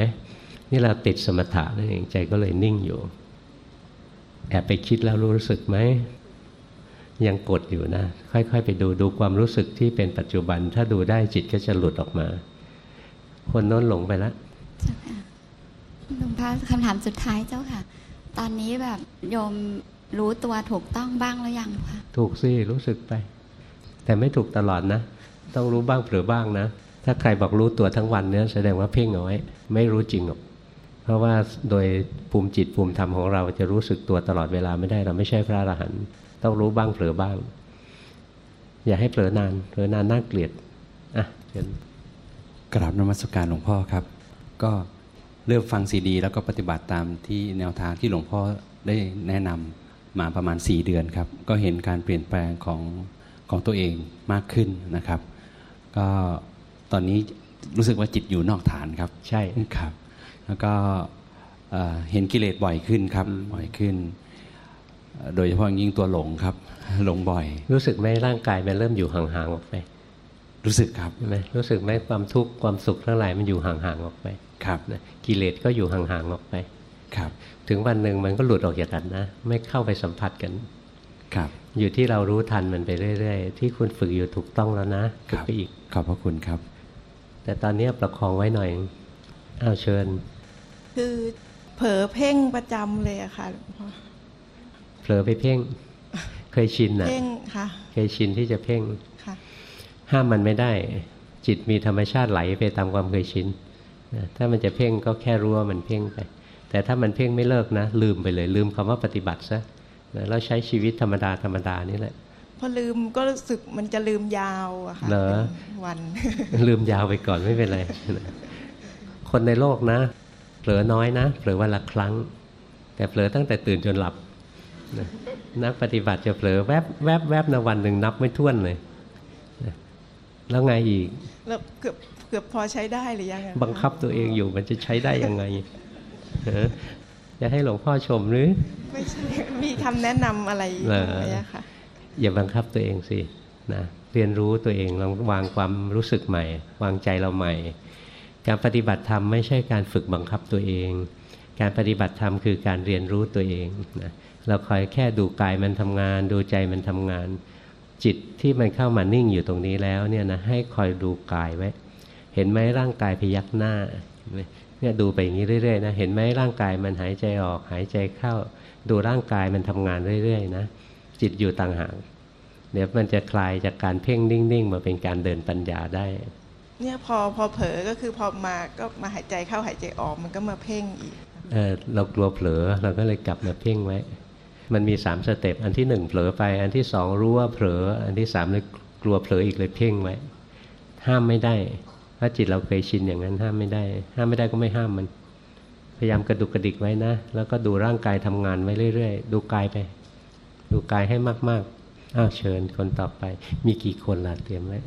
นี่เราติดสมถะนั่นเองใจก็เลยนิ่งอยู่ แอบไปคิดแล้วรู้สึกไหมยังกดอยู่นะ ค่อยๆ ไปดูดูความรู้สึกที่เป็นปัจจุบัน ถ้าดูได้จิตก็จะหลุดออกมา คนโน้นหลงไปแล้วเจ้าค่ะหลวงพ่อคำถามสุดท้ายเจ้าค่ะ ตอนนี้แบบโยมรู้ตัวถูกต้องบ้างหรือยังคะถูกสิรู้สึกไป แต่ไม่ถูกตลอดนะ ต้องรู้บ้างเผลอบ้างนะ ถ้าใครบอกรู้ตัวทั้งวันเนี่ยแสดงว่าเพ่งเอาไว้ ไม่รู้จริงหรอก เพราะว่าโดยภูมิจิตภูมิธรรมของเราจะรู้สึกตัวตลอดเวลาไม่ได้เราไม่ใช่พระอรหันต์ต้องรู้บ้างเผลอบ้าง อย่าให้เผลอนานเผลอนานน่าเกลียดอะเชิญกราบนมัสการหลวงพ่อครับ ก็เริ่มฟังซีดี แล้วก็ปฏิบัติตามที่แนวทางที่หลวงพ่อได้แนะนำมาประมาณ 4 เดือนครับ ก็เห็นการเปลี่ยนแปลงของของตัวเองมากขึ้นนะครับ ก็ตอนนี้รู้สึกว่าจิตอยู่นอกฐานครับ ใช่ครับ แล้วก็เอ่อเห็นกิเลสบ่อยขึ้นครับบ่อยขึ้นเอ่อโดยเฉพาะอย่างยิ่งตัวหลงครับ หลงบ่อย รู้สึกไหมร่างกายมันเริ่มอยู่ห่างๆออกไป รู้สึกครับใช่ไหมรู้สึกไหมความทุกข์ความสุขทั้งหลายมันอยู่ห่างๆออกไปครับนะกิเลสก็อยู่ห่างๆออกไปครับ ถึงวันหนึ่งมันก็หลุดออกจากกันนะ ไม่เข้าไปสัมผัสกันครับ อยู่ที่เรารู้ทันมันไปเรื่อย ๆ ที่คุณฝึกอยู่ถูกต้องแล้วนะคฝึกรับไปอีกขอบพระคุณครับ แต่ตอนนี้ประคองไว้หน่อยอ้าวเชิญ คือเผลอเพ่งประจำเลยอะค่ะหลวงพ่อเผลอไปเพ่ง เคยชินน่ะเพ่งค่ะเคยชินที่จะเพ่งค่ะห้ามมันไม่ได้ จิตมีธรรมชาติไหลไปตามความเคยชินนะถ้ามันจะเพ่งก็แค่รู้ว่ามันเพ่งไป แต่ถ้ามันเพ่งไม่เลิกนะ ลืมไปเลยลืมคำว่าปฏิบัติซะนะแล้วใช้ชีวิตธรรมดาธรรมดานี่แหละพอลืมก็รู้สึกมันจะลืมยาวอะค่ะเหรอเป็นวัน ลืมยาวไปก่อนไม่เป็นไร คนในโลกนะเผลอน้อยนะเผลอวันละครั้ง แต่เผลอตั้งแต่ตื่นจนหลับนะนักปฏิบัติจะเผลอแวบแวบแวบในวันหนึ่งนับไม่ถ้วนเลยนะแล้วไงอีกแล้วเกือบเกือบพอใช้ได้หรือยังอะะบังคับตัวเองอยู่มันจะใช้ได้ยังไงเออจะให้หลวงพ่อชมหรือ ไม่ใช่มีคำแนะนำอะไรเหรอไหมอะค่ะอย่าบังคับตัวเองสินะเรียนรู้ตัวเองลองวางความรู้สึกใหม่ วางใจเราใหม่ การปฏิบัติธรรมไม่ใช่การฝึกบังคับตัวเอง การปฏิบัติธรรมคือการเรียนรู้ตัวเองนะเราคอยแค่ดูกายมันทำงาน ดูใจมันทำงาน จิตที่มันเข้ามานิ่งอยู่ตรงนี้แล้วเนี่ยนะให้คอยดูกายไว้ เห็นไหมร่างกายพยักหน้าเนี่ยดูไปอย่างนี้เรื่อยๆนะเห็นไหมร่างกายมันหายใจออกหายใจเข้า ดูร่างกายมันทำงานเรื่อยๆนะจิตอยู่ต่างหากเดี๋ยวมันจะคลายจากการเพ่งนิ่ง ๆ มาเป็นการเดินปัญญาได้ เนี่ยพอพอเผลอก็คือพอมาก็มาหายใจเข้าหายใจออกมันก็มาเพ่งอีกเออเรากลัวเผลอเราก็เลยกลับมาเพ่งไว้ มันมีสาม step อันที่หนึ่งเผลอไป อันที่สองรู้ว่าเผลอ อันที่สามเลยกลัวเผลออีกเลยเพ่งไว้ ห้ามไม่ได้เพราะจิตเราเคยชินอย่างนั้นห้ามไม่ได้ ห้ามไม่ได้ก็ไม่ห้ามมัน พยายามกระดุกกระดิกไว้นะ แล้วก็ดูร่างกายทำงานไว้เรื่อยๆ ดูกายไป ดูกายให้มากๆอ้าวเชิญคนต่อไป มีกี่คนล่ะเตรียมไว้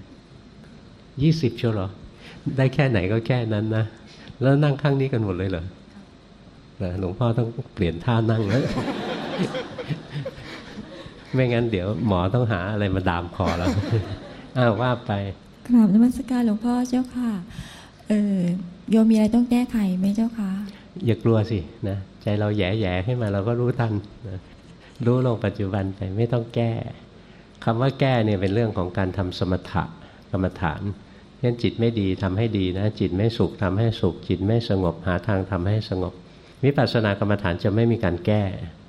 ยี่สิบ sure เหรอ ได้แค่ไหนก็แค่นั้นนะ แล้วนั่งข้างนี้กันหมดเลยเหรอนะหลวงพ่อต้องเปลี่ยนท่านั่งแล้วไม่งั้นเดี๋ยวหมอต้องหาอะไรมาดามคอแล้วอ้าวว่าไปกราบนมัสการหลวงพ่อเจ้าค่ะเออโยมมีอะไรต้องแก้ไขไหมเจ้าคะอย่ากลัวสินะใจเราแย่แย่ๆขึ้นมาเราก็รู้ทันนะรู้ลงปัจจุบันไปไม่ต้องแก้คำว่าแก้เนี่ยเป็นเรื่องของการทำสมถะกรรมฐาน เช่นจิตไม่ดีทำให้ดีนะ จิตไม่สุขทำให้สุข จิตไม่สงบหาทางทำให้สงบวิปัสสนากรรมฐานจะไม่มีการแก้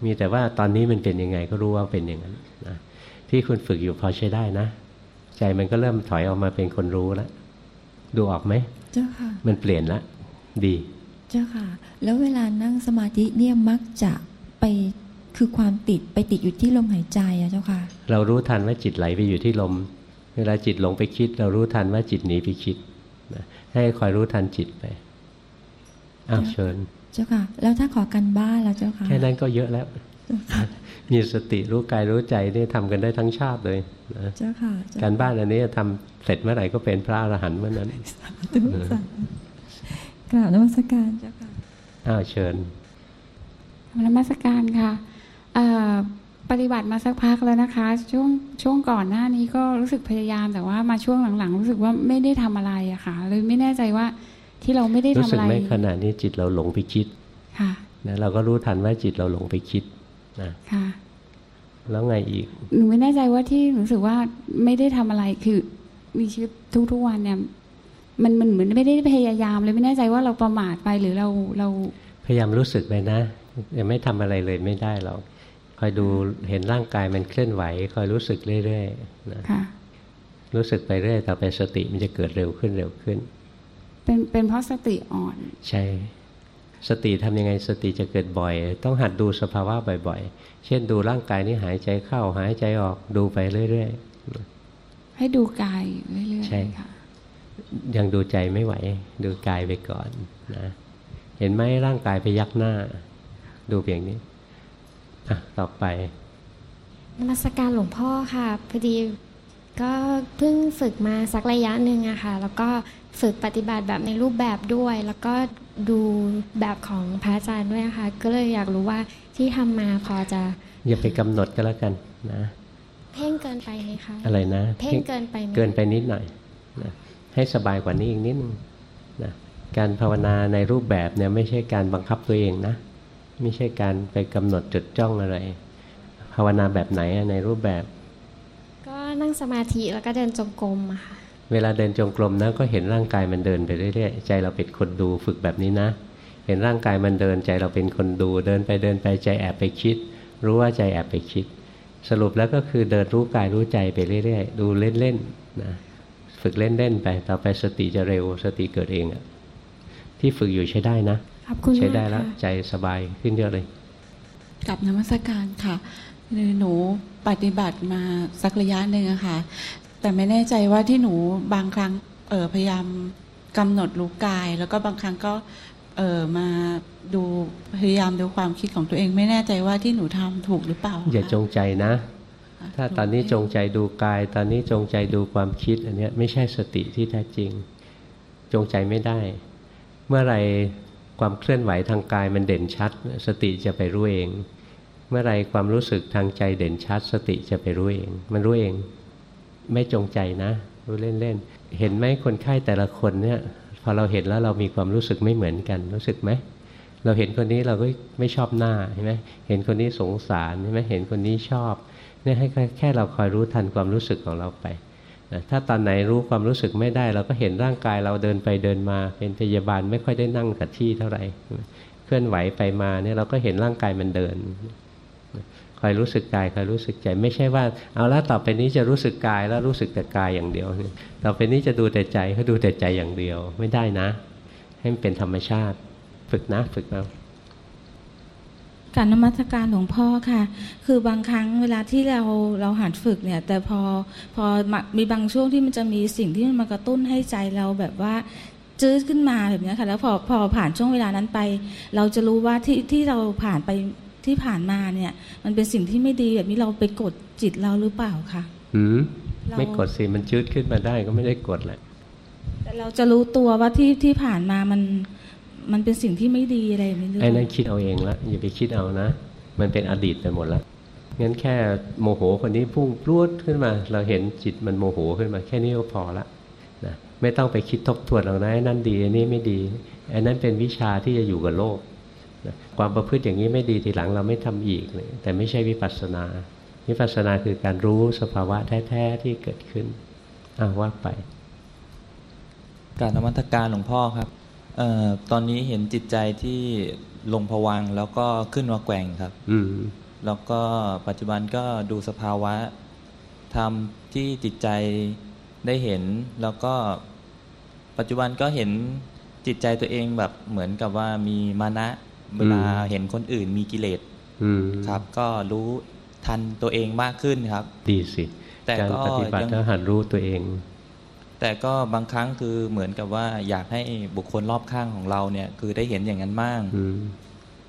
มีแต่ว่าตอนนี้มันเป็นยังไงก็รู้ว่าเป็นอย่างนั้นนะที่คุณฝึกอยู่พอใช้ได้นะ ใจมันก็เริ่มถอยออกมาเป็นคนรู้แล้วดูออกไหมเจ้าค่ะ มันเปลี่ยนละดีเจ้าค่ะ แล้วเวลานั่งสมาธิเนี่ยมักจะไปคือความติดไปติดอยู่ที่ลมหายใจอะเจ้าค่ะ เรารู้ทันว่าจิตไหลไปอยู่ที่ลม เวลาจิตหลงไปคิด เรารู้ทันว่าจิตหนีไปคิดนะให้คอยรู้ทันจิตไปอ้าวเชิญ เจ้าค่ะ แล้วถ้าขอกันบ้านแล้วเจ้าค่ะ แค่นั้นก็เยอะแล้ว มีสติรู้กายรู้ใจนี่ทำกันได้ทั้งชาติเลยนะเจ้าค่ะเจ้การบ้านอันนี้ทำเสร็จเมื่อไหร่ก็เป็นพระอรหันต์เมื่อนั้นสาธุสาธุกราบนมัสการเจ้าค่ะ อ้าวเชิญนมัสการค่ะเอ่อ ปฏิบัติมาสักพักแล้วนะคะ ช่วงช่วงก่อนหน้านี้ก็รู้สึกพยายาม แต่ว่ามาช่วงหลังๆ รู้สึกว่าไม่ได้ทำอะไรอะค่ะเลยไม่แน่ใจว่าที่เราไม่ได้รู้ทำสึอะกไรไหมขณะนี้จิตเราหลงไปคิดค่ะนะเราก็รู้ทันว่าจิตเราหลงไปคิดนะค่ะ แล้วไงอีกหนูไม่แน่ใจว่าที่รู้สึกว่าไม่ได้ทำอะไรคือมีชีวิตทุกๆวันเนี่ยมันมันเหมือนไม่ได้พยายามเลยไม่แน่ใจว่าเราประมาทไปหรือเราเราพยายามรู้สึกไปนะยังไม่ทำอะไรเลยไม่ได้หรอก คอยดูเห็นร่างกายมันเคลื่อนไหว คอยรู้สึกเรื่อยๆนะค่ะรู้สึกไปเรื่อยต่อไปสติมันจะเกิดเร็วขึ้นเร็วขึ้น เป็นเป็นเพราะสติอ่อน ใช่ สติทำยังไงสติจะเกิดบ่อย ต้องหัดดูสภาวะบ่อยๆ เช่นดูร่างกายนี้หายใจเข้าหายใจออกดูไปเรื่อยให้ดูกายอยู่เรื่อยใช่ๆค่ะๆยังดูใจไม่ไหว ดูกายไปก่อนนะ เห็นไหมร่างกายไปยักหน้า ดูเพียงนี้อะ ต่อไปนมัสการหลวงพ่อค่ะพอดีก็เพิ่งฝึกมาสักระยะหนึ่งอะค่ะ แล้วก็ฝึกปฏิบัติแบบในรูปแบบด้วย แล้วก็ดูแบบของพระอาจารย์ด้วยนะคะก็เลยอยากรู้ว่าที่ทำมาพอจะ อย่าไปกำหนดก็แล้วกันนะ เพ่งเกินไปไหมคะอะไรนะเพ่งเกินไปไหมเกินไปนิดหน่อยนะให้สบายกว่านี้อีกนิดนึงนะการภาวนาในรูปแบบเนี่ยไม่ใช่การบังคับตัวเองนะ ไม่ใช่การไปกำหนดจดจ้องอะไร ภาวนาแบบไหนอะในรูปแบบ ก็นั่งสมาธิแล้วก็เดินจงกรมอะค่ะเวลาเดินจงกรมนะก็เห็นร่างกายมันเดินไปเรื่อยๆใจเราเป็นคนดูฝึกแบบนี้นะ เห็นร่างกายมันเดินใจเราเป็นคนดู เดินไปเดินไปใจแอบไปคิด รู้ว่าใจแอบไปคิด สรุปแล้วก็คือเดินรู้กายรู้ใจไปเรื่อยๆ ดูเล่นๆนะฝึกเล่นๆไป ต่อไปสติจะเร็วสติเกิดเองอะที่ฝึกอยู่ใช้ได้นะ ขอบคุณใช้มากได้แล้วค่ะใจสบายขึ้นเยอะเลยกับนมัสการค่ะคือหนูปฏิบัติมาสักระยะหนึ่งอะค่ะ แต่ไม่แน่ใจว่าที่หนูบางครั้งเออพยายามกำหนดรู้กาย แล้วก็บางครั้งก็เออมาดูพยายามดูความคิดของตัวเอง ไม่แน่ใจว่าที่หนูทำถูกหรือเปล่า อย่าจงใจนะค่ะถ้าตอนนี้จงใจดูกาย ตอนนี้จงใจดูความคิดอันเนี้ยไม่ใช่สติที่แท้จริง จงใจไม่ได้ เมื่อไหร ความเคลื่อนไหวทางกายมันเด่นชัด สติจะไปรู้เอง เมื่อไรความรู้สึกทางใจเด่นชัด สติจะไปรู้เอง มันรู้เอง ไม่จงใจนะรู้เล่นๆเห็นไหมคนไข้แต่ละคนเนี่ยพอเราเห็นแล้วเรามีความรู้สึกไม่เหมือนกันรู้สึกไหมเราเห็นคนนี้เราก็ไม่ชอบหน้าใช่ไหมเห็นคนนี้สงสารใช่ไหมเห็นคนนี้ชอบเนี่ยให้แค่เราคอยรู้ทันความรู้สึกของเราไป นะถ้าตอนไหนรู้ความรู้สึกไม่ได้ เราก็เห็นร่างกายเราเดินไปเดินมา เป็นพยาบาลไม่ค่อยได้นั่งกับที่เท่าไหร่เคลื่อนไหวไปมาเนี่ยเราก็เห็นร่างกายมันเดินคอยรู้สึกกายคอยรู้สึกใจไม่ใช่ว่า เอาละต่อไปนี้จะรู้สึกกายแล้วรู้สึกแต่กายอย่างเดียวต่อไปนี้จะดูแต่ใจก็ดูแต่ใจอย่างเดียว ไม่ได้นะ ให้มันเป็นธรรมชาติ ฝึกนะฝึกเอา การนมัสการหลวงพ่อค่ะ คือบางครั้งเวลาที่เราเราหัดฝึกเนี่ย แต่พอพอมามีบางช่วงที่มันจะมีสิ่งที่มันมากระตุ้นให้ใจเราแบบว่าจื้อขึ้นมาแบบเนี้ยค่ะ แล้วพอพอผ่านช่วงเวลานั้นไป เราจะรู้ว่าที่ที่เราผ่านไปที่ผ่านมาเนี่ย มันเป็นสิ่งที่ไม่ดีแบบนี้เราไปกดจิตเราหรือเปล่าคะหืมเราไม่กดสิมันจืดขึ้นมาได้ก็ไม่ได้กดแหละแต่เราจะรู้ตัวว่าที่ที่ผ่านมามัน มันเป็นสิ่งที่ไม่ดีอะไรแบบนี้หรือเปไอ้ล่านั่นคิดเอาเองละอย่าไปคิดเอานะ มันเป็นอดีตไปหมดแล้วงั้นแค่โมโหคนนี้พุ่งพรวดขึ้นมา เราเห็นจิตมันโมโหขึ้นมาแค่นี้ก็พอละนะไม่ต้องไปคิดทบทวนหรอกนะไอ้นั่นดีไอ้นี่ไม่ดีไอ้นั่นเป็นวิชาที่จะอยู่กับโลกนะความประพฤติอย่างนี้ไม่ดีทีหลังเราไม่ทำอีกเลยแต่ไม่ใช่วิปัสสนาวิปัสสนาคือการรู้สภาวะแท้ๆที่เกิดขึ้นอ้าวว่าไปกรารนมัตการหลวงพ่อครับ เออตอนนี้เห็นจิตใจที่ลงผวังค์แล้วก็ขึ้นมาแกว่งครับ อืมแล้วก็ปัจจุบันก็ดูสภาวะธรรมที่จิตใจได้เห็น แล้วก็ปัจจุบันก็เห็นจิตใจตัวเองแบบเหมือนกับว่ามีมานะเวลาเห็นคนอื่นมีกิเลสอืมครับ ก็รู้ทันตัวเองมากขึ้นครับ ดีสิ แต่การก็ปฏิบัติยังแล้วหัดรู้ตัวเอง แต่ก็บางครั้งคือเหมือนกับว่าอยากให้บุคคลรอบข้างของเราเนี่ย คือได้เห็นอย่างนั้นบ้าง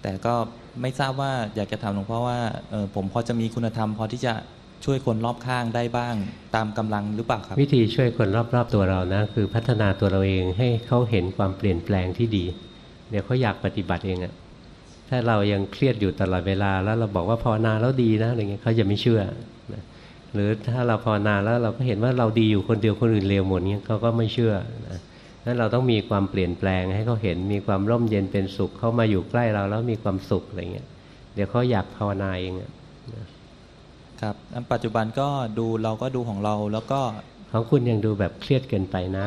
แต่ก็ไม่ทราบว่าอยากจะถามหลวงพ่อว่าเออผมพอจะมีคุณธรรม พอที่จะช่วยคนรอบข้างได้บ้าง ตามกำลังหรือเปล่าครับ วิธีช่วยคนรอบๆตัวเรานะคือพัฒนาตัวเราเองให้เขาเห็นความเปลี่ยนแปลงที่ดี เดี๋ยวเขาอยากปฏิบัติเองอะถ้าเรายังเครียดอยู่ตลอดเวลาแล้วเราบอกว่าภาวนาแล้วดีนะอะไรเงี้ยเขาจะไม่เชื่อนะ หรือถ้าเราภาวนาแล้วเราก็เห็นว่าเราดีอยู่คนเดียวคนอื่นเลวหมดเงี้ยเขาก็ไม่เชื่อนะนั้นเราต้องมีความเปลี่ยนแปลงให้เขาเห็นมีความร่มเย็นเป็นสุข เขามาอยู่ใกล้เราแล้วมีความสุขอะไรเงี้ยเดี๋ยวเขาอยากภาวนาเองอะครับอันปัจจุบันก็ดูเราก็ดูของเราแล้วก็ของคุณยังดูแบบเครียดเกินไปนะ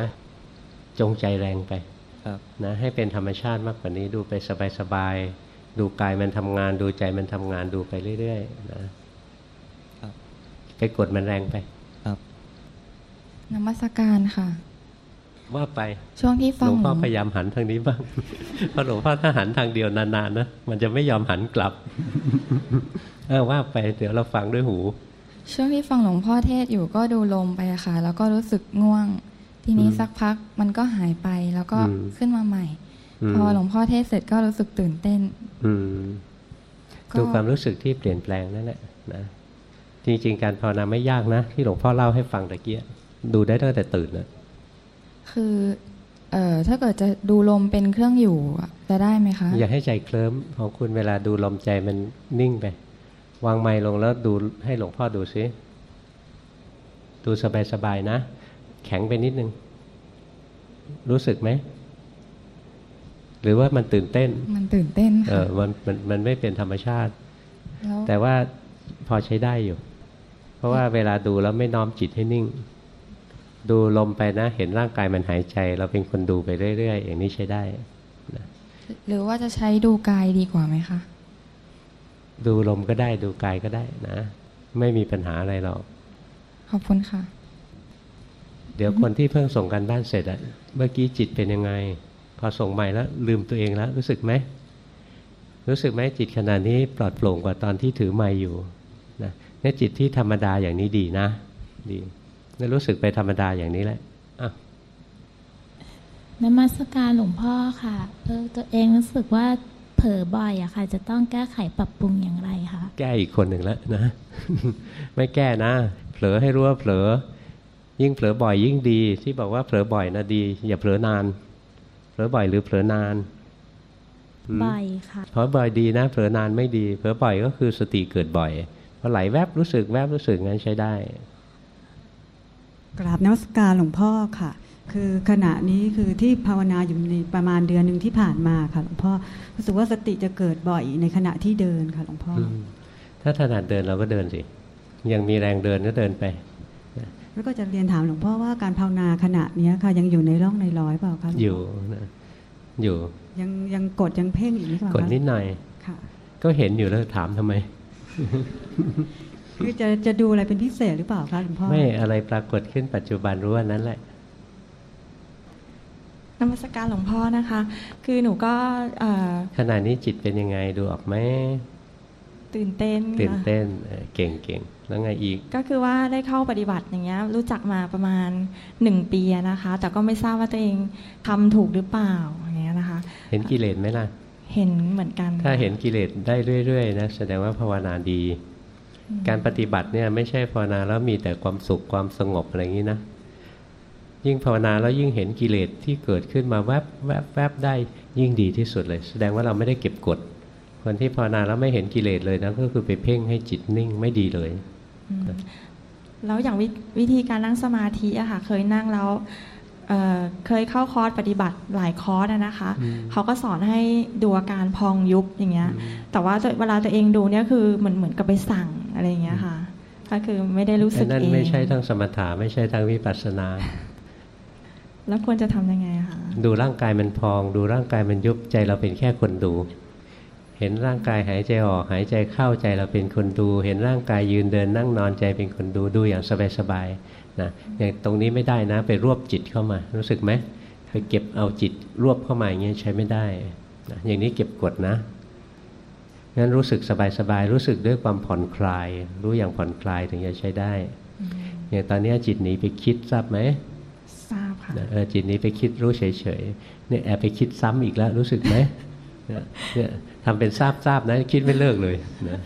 จงใจแรงไปนะให้เป็นธรรมชาติมากกว่านี้ดูไปสบายๆดูกายมันทำงาน ดูใจมันทำงานดูไปเรื่อยๆนะ ไปกดมันแรงไป ครับนมัสการค่ะ ว่าไปช่วงที่ฟังหลวงพ่อพยายามหันทางนี้บ้างเพราะหลวงพ่อถ้าหันทางเดียวนานๆนะมันจะไม่ยอมหันกลับ เออว่าไป เดี๋ยวเราฟังด้วยหู ช่วงที่ฟังหลวงพ่อเทศอยู่ก็ดูลมไปอะค่ะ แล้วก็รู้สึกง่วง ทีนี้สักพักมันก็หายไปแล้วก็ขึ้นมาใหม่ พอหลวงพ่อเทศเสร็จก็รู้สึกตื่นเต้นอืดูความรู้สึกที่เปลี่ยนแปลงนั่นแหละนะ จริง ๆ การภาวนาไม่ยากนะ ที่หลวงพ่อเล่าให้ฟังตะเกียดูได้ตั้งแต่ตื่นนะคือเอ่อถ้าเกิดจะดูลมเป็นเครื่องอยู่จะได้ไหมคะ อย่าให้ใจเคลิ้มของคุณเวลาดูลมใจมันนิ่งไป วางไม้ลงแล้วดูให้หลวงพ่อดูซิดูสบายๆนะ แข็งไปนิดนึง รู้สึกไหม หรือว่ามันตื่นเต้น มันตื่นเต้นเออมันมันมันไม่เป็นธรรมชาติ แต่ว่าพอใช้ได้อยู่เพ ราะว่าเวลาดูแล้วไม่น้อมจิตให้นิ่ง ดูลมไปนะ เห็นร่างกายมันหายใจ เราเป็นคนดูไปเรื่อยๆอย่างนี้ใช้ได้นะหรือว่าจะใช้ดูกายดีกว่าไหมคะ ดูลมก็ได้ดูกายก็ได้นะ ไม่มีปัญหาอะไรหรอกขอบคุณค่ะ เดี๋ยวคนที่เพิ่งส่งกันบ้านเสร็จอะเมื่อกี้จิตเป็นยังไง พอส่งใหม่แล้ว ลืมตัวเองแล้ว รู้สึกไหมรู้สึกไหมจิตขณะนี้ปลอดโปร่งกว่าตอนที่ถือไม้อยู่ นะนี่จิตที่ธรรมดาอย่างนี้ดีนะ ดีนี่รู้สึกไปธรรมดาอย่างนี้แหละอะนมัสการหลวงพ่อค่ะเออตัวเองรู้สึกว่าเผลอบ่อยอะค่ะ จะต้องแก้ไขปรับปรุงอย่างไรคะแก้อีกคนหนึ่งแล้วนะ ไม่แก้นะเผลอให้รู้ว่าเผลอ ยิ่งเผลอบ่อยยิ่งดี ที่บอกว่าเผลอบ่อยนะดี อย่าเผลอนาน เผลอบ่อยหรือเผลอนานบ่อยค่ะเพราะบ่อยดีนะเผลอนานไม่ดี เผลอบ่อยก็คือสติเกิดบ่อย พอไหลแวบรู้สึกแวบรู้สึกงั้นใช้ได้ กราบนักสการหลวงพ่อค่ะ คือขณะนี้คือที่ภาวนาอยู่ในประมาณเดือนหนึ่งที่ผ่านมาค่ะหลวงพ่อรู้สึกว่าสติจะเกิดบ่อยในขณะที่เดินค่ะหลวงพ่อถ้าถนัดเดินเราก็เดินสิยังมีแรงเดินก็เดินไปแล้วก็จะเรียนถามหลวงพ่อว่าการภาวนาขณะนี้ค่ะ ยังอยู่ในร่องในร้อยเปล่าคะอยู่นะอยู่ ยังยังกดยังเพ่งอยู่หรือเปล่ากดนิดหน่อยค่ะ ก็เห็นอยู่แล้วถามทำไม คือจะจะดูอะไรเป็นพิเศษหรือเปล่าคะหลวงพ่อ ไม่อะไรปรากฏขึ้นปัจจุบันรู้ว่านั้นแหละนมัสการหลวงพ่อนะคะ คือหนูก็ขณะนี้จิตเป็นยังไงดูออกไหมตื่นเต้นตื่นเต้นเก่งเก่งแล้วไงอีก ก็คือว่าได้เข้าปฏิบัติอย่างเงี้ย รู้จักมาประมาณหนึ่งปีนะคะ แต่ก็ไม่ทราบว่าตัวเองทำถูกหรือเปล่าอย่างเงี้ยนะคะ เห็นกิเลสไหมล่ะ เห็นเหมือนกัน ถ้าเห็นกิเลสได้เรื่อยๆนะแสดงว่าภาวนาดี การปฏิบัติเนี่ยไม่ใช่ภาวนาแล้วมีแต่ความสุขความสงบอะไรอย่างนี้นะ ยิ่งภาวนาแล้วยิ่งเห็นกิเลสที่เกิดขึ้นมาแวบแวบแวบได้ยิ่งดีที่สุดเลย แสดงว่าเราไม่ได้เก็บกด คนที่ภาวนาแล้วไม่เห็นกิเลสเลยนะก็คือไปเพ่งให้จิตนิ่งไม่ดีเลยแล้วอย่างวิธีการนั่งสมาธิอะค่ะเคยนั่งแล้ว เเคยเข้าคอร์สปฏิบัติหลายคอร์สนะคะ เขาก็สอนให้ดูอาการพองยุบอย่างเงี้ย แต่ว่าเวลาตัวเองดูเนี่ยคือเหมือนเหมือนกับไปสั่งอะไรอย่างเงี้ยค่ะ ก็คือไม่ได้รู้สึกเองนั่นไม่ใช่ทั้งสมถะไม่ใช่ทั้งวิปัสสนา แล้วควรจะทํำยังไงคะ ดูร่างกายมันพอง ดูร่างกายมันยุบใจเราเป็นแค่คนดู เห็นร่างกายหายใจออกหายใจเข้าใจเราเป็นคนดู เห็นร่างกายยืนเดินนั่งนอนใจเป็นคนดูดูอย่างสบายๆ นะอย่างตรงนี้ไม่ได้นะ ไปรวบจิตเข้ามา รู้สึกไหมไปเก็บเอาจิตรวบเข้ามาอย่างเงี้ยใช้ไม่ได้นะอย่างนี้เก็บกดนะงั้นรู้สึกสบายๆรู้สึกด้วยความผ่อนคลาย รู้อย่างผ่อนคลายถึงจะใช้ได้อย่างตอนนี้จิตหนีไปคิดทราบไหมทราเออจิตนี้ไปคิดรู้เฉยๆเนี่ยแอบไปคิดซ้ำอีกแล้วรู้สึกไหมเนี่ยทำเป็นทราบๆนะคิดไม่เลิกเลยนะ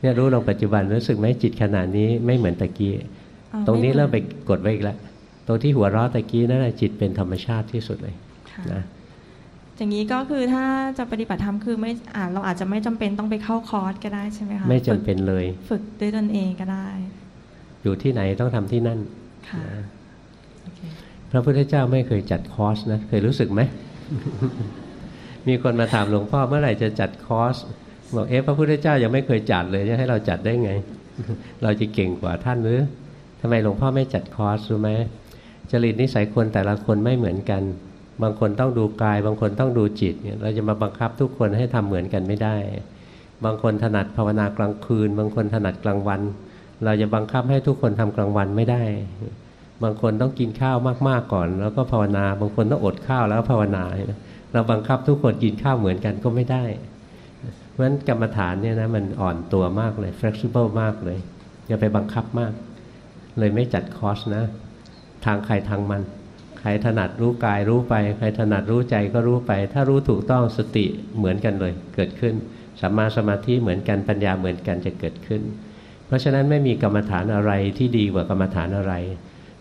เนี่ยรู้ลงปัจจุบันรู้สึกไหมจิตขนาดนี้ไม่เหมือนตะกี้ ตรงนี้เริ่มไปกดไว้อีกแล้วตรงที่หัวเราะตะกี้นั่นแหละจิตเป็นธรรมชาติที่สุดเลยนะอย่างนี้ก็คือถ้าจะปฏิบัติธรรมคือไม่อ่าเราอาจจะไม่จำเป็นต้องไปเข้าคอร์สก็ได้ใช่ไหมคะไม่จำเป็นเลย ฝึกด้วยตนเองก็ได้ อยู่ที่ไหนต้องทำที่นั่นนะพระพุทธเจ้าไม่เคยจัดคอร์สนะเคยรู้สึกไหมมีคนมาถามหลวงพ่อเมื่อไหร่จะจัดคอร์สบอกเอ๊ะพระพุทธเจ้ายังไม่เคยจัดเลยจะให้เราจัดได้ไง เราจะเก่งกว่าท่านหรือ ทำไมหลวงพ่อไม่จัดคอร์สรู้ไหมจริตนิสัยคนแต่ละคนไม่เหมือนกัน บางคนต้องดูกาย บางคนต้องดูจิตเนี่ยเราจะมาบังคับทุกคนให้ทำเหมือนกันไม่ได้ บางคนถนัดภาวนากลางคืน บางคนถนัดกลางวัน เราจะบังคับให้ทุกคนทำกลางวันไม่ได้ บางคนต้องกินข้าวมากๆก่อน แล้วก็ภาวนา บางคนต้องอดข้าวแล้วภาวนาเราบังคับทุกคนกินข้าวเหมือนกันก็ไม่ได้เพราะฉะนั้นกรรมฐานเนี่ยนะมันอ่อนตัวมากเลย flexible มากเลยอย่าไปบังคับมาก เลยไม่จัดคอร์สนะ ทางใครทางมัน ใครถนัดรู้กายรู้ไป ใครถนัดรู้ใจก็รู้ไป ถ้ารู้ถูกต้องสติเหมือนกันเลยเกิดขึ้นสัมมาสมาธิเหมือนกันปัญญาเหมือนกันจะเกิดขึ้น เพราะฉะนั้นไม่มีกรรมฐานอะไรที่ดีกว่ากรรมฐานอะไร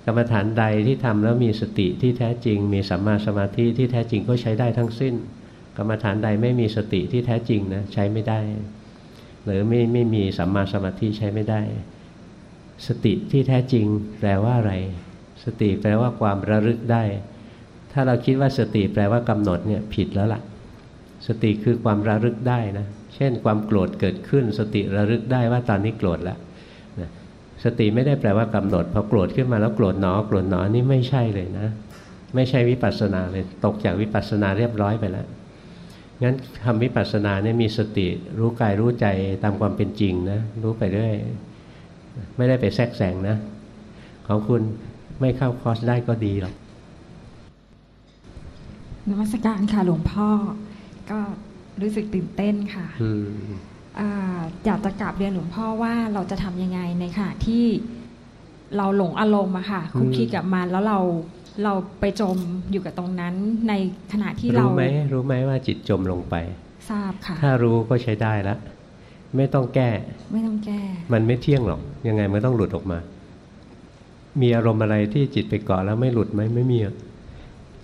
กรรมฐานใดที่ทำแล้วมีสติที่แท้จริง มีสัมมาสมาธิที่แท้จริงก็ใช้ได้ทั้งสิ้น กรรมฐานใดไม่มีสติที่แท้จริงนะใช้ไม่ได้ หรือไม่ไม่มีสัมมาสมาธิใช้ไม่ได้ สติที่แท้จริงแปลว่าอะไร สติแปลว่าความระลึกได้ ถ้าเราคิดว่าสติแปลว่ากำหนดเนี่ยผิดแล้วล่ะ สติคือความระลึกได้นะ เช่น ความโกรธเกิดขึ้น สติระลึกได้ว่าตอนนี้โกรธแล้วสติไม่ได้แปลว่ากำหนดพอโกรธขึ้นมาแล้วโกรธหนอโกรธหนอนี่ไม่ใช่เลยนะ ไม่ใช่วิปัสสนาเลยตกจากวิปัสสนาเรียบร้อยไปแล้วงั้นทำวิปัสสนาเนี่ยมีสติรู้กายรู้ใจตามความเป็นจริงนะรู้ไปเรื่อย ไม่ได้ไปแทรกแซงนะ ของคุณไม่เข้าคอร์สได้ก็ดีหรอกนมัสการค่ะหลวงพ่อ ก็รู้สึกตื่นเต้นค่ะอยากจะกราบเรียนหลวงพ่อว่าเราจะทำยังไงในขณะที่เราหลงอารมณ์อะค่ะ คุกคีกับมันแล้วเราเราไปจมอยู่กับตรงนั้นในขณะที่เรารู้ไหมรู้ไหมว่าจิตจมลงไป ทราบค่ะ ถ้ารู้ก็ใช้ได้แล้ว ไม่ต้องแก้ ไม่ต้องแก้ มันไม่เที่ยงหรอก ยังไงมันต้องหลุดออกมา มีอารมณ์อะไรที่จิตไปเกาะแล้วไม่หลุดไหมไม่มี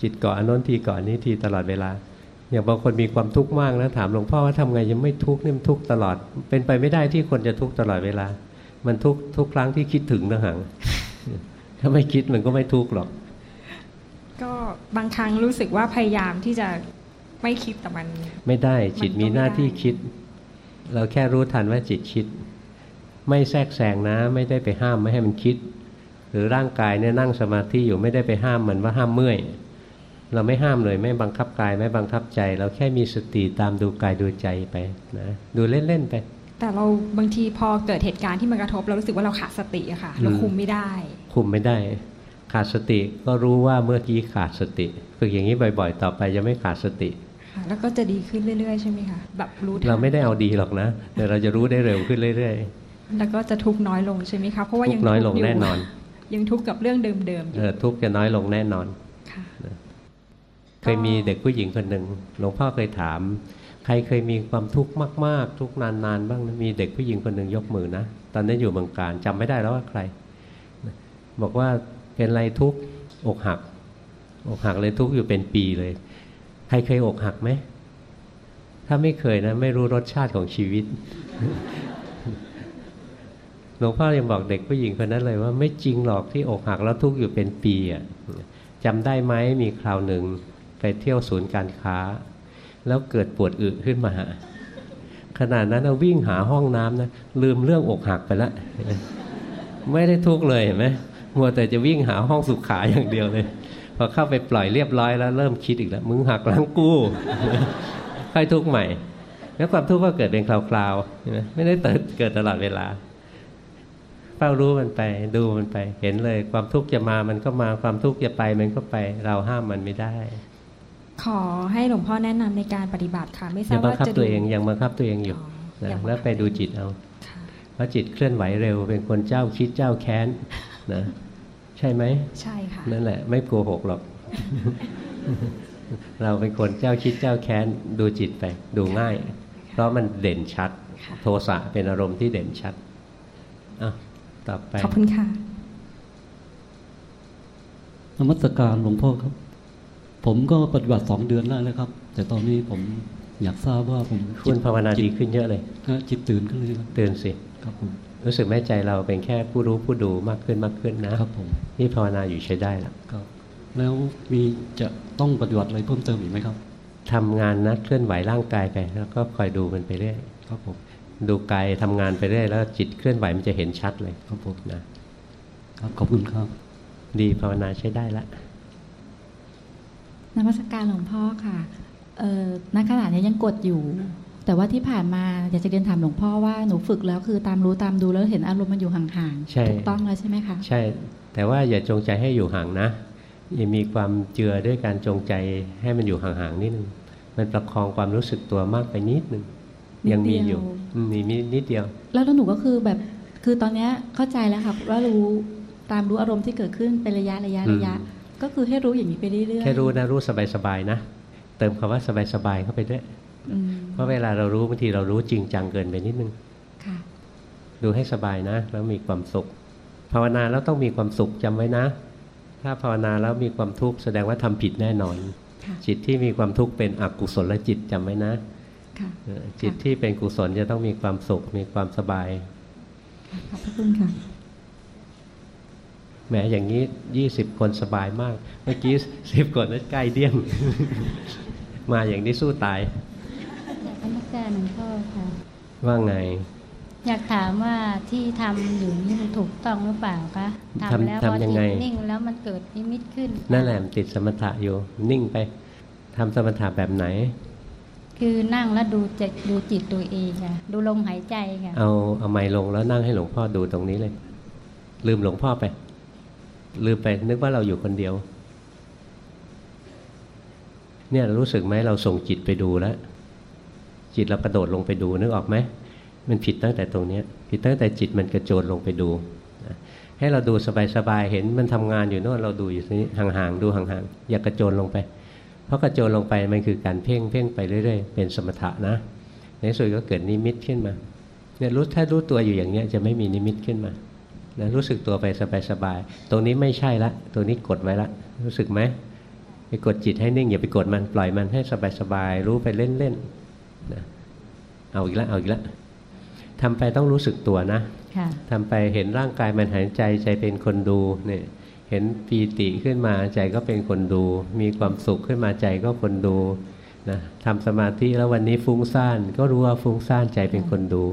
จิตเกาะอนนทีเกาะนี้ทีตลอดเวลา อย่างบางคนมีความทุกข์มากนะถามหลวงพ่อว่าทำไงยังไม่ทุกข์นี่มันทุกข์ตลอด เป็นไปไม่ได้ที่คนจะทุกข์ตลอดเวลา มันทุกทุกครั้งที่คิดถึงนะหังถ้าไม่คิดมันก็ไม่ทุกข์หรอก ก็บางครั้งรู้สึกว่าพยายามที่จะไม่คิดแต่มัน ไม่ได้จิตมีหน้าที่คิด เราแค่รู้ทันว่าจิตคิด ไม่แทรกแซงนะ ไม่ได้ไปห้ามไม่ให้มันคิด หรือร่างกายเนี่ยนั่งสมาธิอยู่ไม่ได้ไปห้ามมันว่าห้ามเมื่อยเราไม่ห้ามเลยไม่บังคับกายไม่บังคับใจ เราแค่มีสติตามดูกายดูใจไปนะดูเล่นๆไป แต่เราบางทีพอเกิดเหตุการณ์ที่มันกระทบ เรารู้สึกว่าเราขาดสติอะค่ะ เราคุมไม่ได้ คุมไม่ได้ ขาดสติก็รู้ว่าเมื่อกี้ขาดสติฝึกอย่างนี้บ่อย ๆ ต่อไปจะไม่ขาดสติ แล้วก็จะดีขึ้นเรื่อยๆ ใช่ไหมคะแบบรู้เราไม่ได้เอาดีหรอกนะแต่เราจะรู้ได้เร็วขึ้นเรื่อยๆ แล้วก็จะทุกน้อยลงใช่ไหมคะเพราะว่ายังน้อยลงแน่นอน ยังทุกข์กับเรื่องเดิมๆเออทุกจะน้อยลงแน่นอนเคยมีเด็กผู้หญิงคนหนึ่งหลวงพ่อเคยถาม ใครเคยมีความทุกข์มาก ๆ ทุกนานๆบ้างมีเด็กผู้หญิงคนหนึ่งยกมือนะตอนนั้นอยู่เมืองการจำไม่ได้แล้วว่าใคร บอกว่าเป็นไรทุกข์อกหักอกหักเลยทุกข์อยู่เป็นปีเลย ใครเคยอกหักไหม ถ้าไม่เคยนะ ไม่รู้รสชาติของชีวิตหลวงพ่อยังบอกเด็กผู้หญิงคนนั้นเลยว่าไม่จริงหรอกที่อกหักแล้วทุกข์อยู่เป็นปีอะจำได้ไหมมีคราวหนึ่งไปเที่ยวศูนย์การค้า แล้วเกิดปวดอึขึ้นมาขนาดนั้นเราวิ่งหาห้องน้ำนะลืมเรื่องอกหักไปล้วไม่ได้ทุกข์เลยเห็นไหมมัวแต่จะวิ่งหาห้องสุขาอย่างเดียวเลย พอเข้าไปปล่อยเรียบร้อยแล้วเริ่มคิดอีกแล้ว มึงหักหลังกู้ค่อยทุกข์ใหม่ แล้วความทุกข์ก็เกิดเป็นคราวๆไม่ได้เกิดตลอดเวลาเฝ้ารู้มันไปดูมันไป เห็นเลย ความทุกข์จะมามันก็มาความทุกข์จะไปมันก็ไปเราห้ามมันไม่ได้ ขอให้หลวงพ่อแนะนำในการปฏิบัติค่ะ ไม่ทราบว่าจะตัวเองยังบังคับตัวเองอยู่นะแล้วไปดูจิตเอาเพราะจิตเคลื่อนไหวเร็ว เป็นคนเจ้าคิดเจ้าแค้นนะใช่ไหมใช่ค่ะนั่นแหละ ไม่โกหกหรอก เราเป็นคนเจ้าคิดเจ้าแค้นดูจิตไป ดูง่าย เพราะมันเด่นชัด โทสะเป็นอารมณ์ที่เด่นชัดอะต่อไปขอบคุณค่ะนมัสการหลวงพ่อครับ ผมก็ปฏิบัติสองเดือนแล้วนะครับ แต่ตอนนี้ผมอยากทราบว่าผมคุณภาวนาดีขึ้นเยอะเลยนะจิตตื่นขึ้นเลยครับตื่นสิครับผม รู้สึกแม่ใจเราเป็นแค่ผู้รู้ผู้ดูมากขึ้นมากขึ้นนะครับผมนี่ภาวนาอยู่ใช้ได้แล้วครับแล้วมีจะต้องปฏิบัติอะไรเพิ่มเติมอีกไหมครับทำงานนะเคลื่อนไหวร่างกายไป แล้วก็คอยดูมันไปเรื่อยครับผมดูกายทำงานไปเรื่อยแล้วจิตเคลื่อนไหวมันจะเห็นชัดเลยครับผมนะครับขอบคุณครับ ดีภาวนาใช้ได้ละนมัสการหลวงพ่อค่ะเอ่อณขณะนี้ยังกดอยู่ แต่ว่าที่ผ่านมาอยากจะเรียนถามหลวงพ่อว่าหนูฝึกแล้วคือตามรู้ตามดูแล้วเห็นอารมณ์มันอยู่ห่างใช่ๆถูกต้องแล้วใช่ไหมคะใช่ แต่ว่าอย่าจงใจให้อยู่ห่างนะอย่ามีความเจือด้วยการจงใจให้มันอยู่ห่างๆนิดนึงมันประคองความรู้สึกตัวมากไปนิดนึงยังมีอยู่อืมมีนิดเดียวแล้วแล้วหนูก็คือแบบคือตอนเนี้ยเข้าใจแล้วค่ะว่ารู้ตามรู้อารมณ์ที่เกิดขึ้นเป็นระยะระยะระยะอืมก็คือให้รู้อย่างนี้ไปเรื่อยๆแค่รู้นะรู้สบายๆนะ เติมคำว่าสบายๆเข้าไปด้วยอืม เพราะเวลาเรารู้บางทีเรารู้จริงจังเกินไปนิดนึงค่ะดูให้สบายนะ แล้วมีความสุข ภาวนาแล้วต้องมีความสุขจำไว้นะ ถ้าภาวนาแล้วมีความทุกข์แสดงว่าทำผิดแน่นอนค่ะจิตที่มีความทุกข์เป็นอกุศลจิตจำไว้นะค่ะเออจิตที่เป็นกุศลจะต้องมีความสุข มีความสบายขอบพระคุณค่ะแหมอย่างนี้ยี่สิบคนสบายมาก เมื่อกี้สิบคนนั้นใกล้เดี้ยง มาอย่างนี้สู้ตายอยาก นมัสการหลวงพ่อค่ะ ว่าไง อยากถามว่าที่ทำอยู่นี่มันถูกต้องหรือเปล่าคะทำแล้วพอทำยังจิไงตนิ่งแล้วมันเกิดนิมิตขึ้น นั่นแหละมันติดสมถะอยู่ นิ่งไปทำสมถะแบบไหน คือนั่งแล้วดูจิตดูจิตตัวเองค่ะ ดูลมหายใจค่ะ เอาเอาไม้ลงแล้วนั่งให้หลวงพ่อดูตรงนี้เลย ลืมหลวงพ่อไป ลืมไปนึกว่าเราอยู่คนเดียว เนี่ยรู้สึกไหมเราส่งจิตไปดูแล้ว จิตเรากระโดดลงไปดูนึกออกไหมมันผิดตั้งแต่ตรงนี้ผิดตั้งแต่จิตมันกระโจนลงไปดูให้เราดูสบายๆเห็นมันทำงานอยู่โน่นเราดูอยู่ที่นี้ห่างๆดูห่างๆอย่ากระโจนลงไป เพราะกระโจนลงไปมันคือการเพ่งเพ่งไปเรื่อย ๆ เป็นสมถะนะในสุดก็เกิดนิมิตขึ้นมาเนี่ยรู้ถ้ารู้ตัวอยู่อย่างเนี้ยจะไม่มีนิมิตขึ้นมานะรู้สึกตัวไปสบายๆตรงนี้ไม่ใช่ละตรงนี้กดไว้ละรู้สึกไหมไปกดจิตให้นิ่งอย่าไปกดมันปล่อยมันให้สบายๆรู้ไปเล่นๆ เอาอีกแล้วเอาอีกแล้วทำไปต้องรู้สึกตัวนะค่ะทำไปเห็นร่างกายมันหายใจใจเป็นคนดูเนี่ยเห็นปีติขึ้นมาใจก็เป็นคนดู มีความสุขขึ้นมาใจก็คนดูนะทำสมาธิแล้ววันนี้ฟุ้งซ่านก็รู้ว่าฟุ้งซ่านใจเป็นคนดู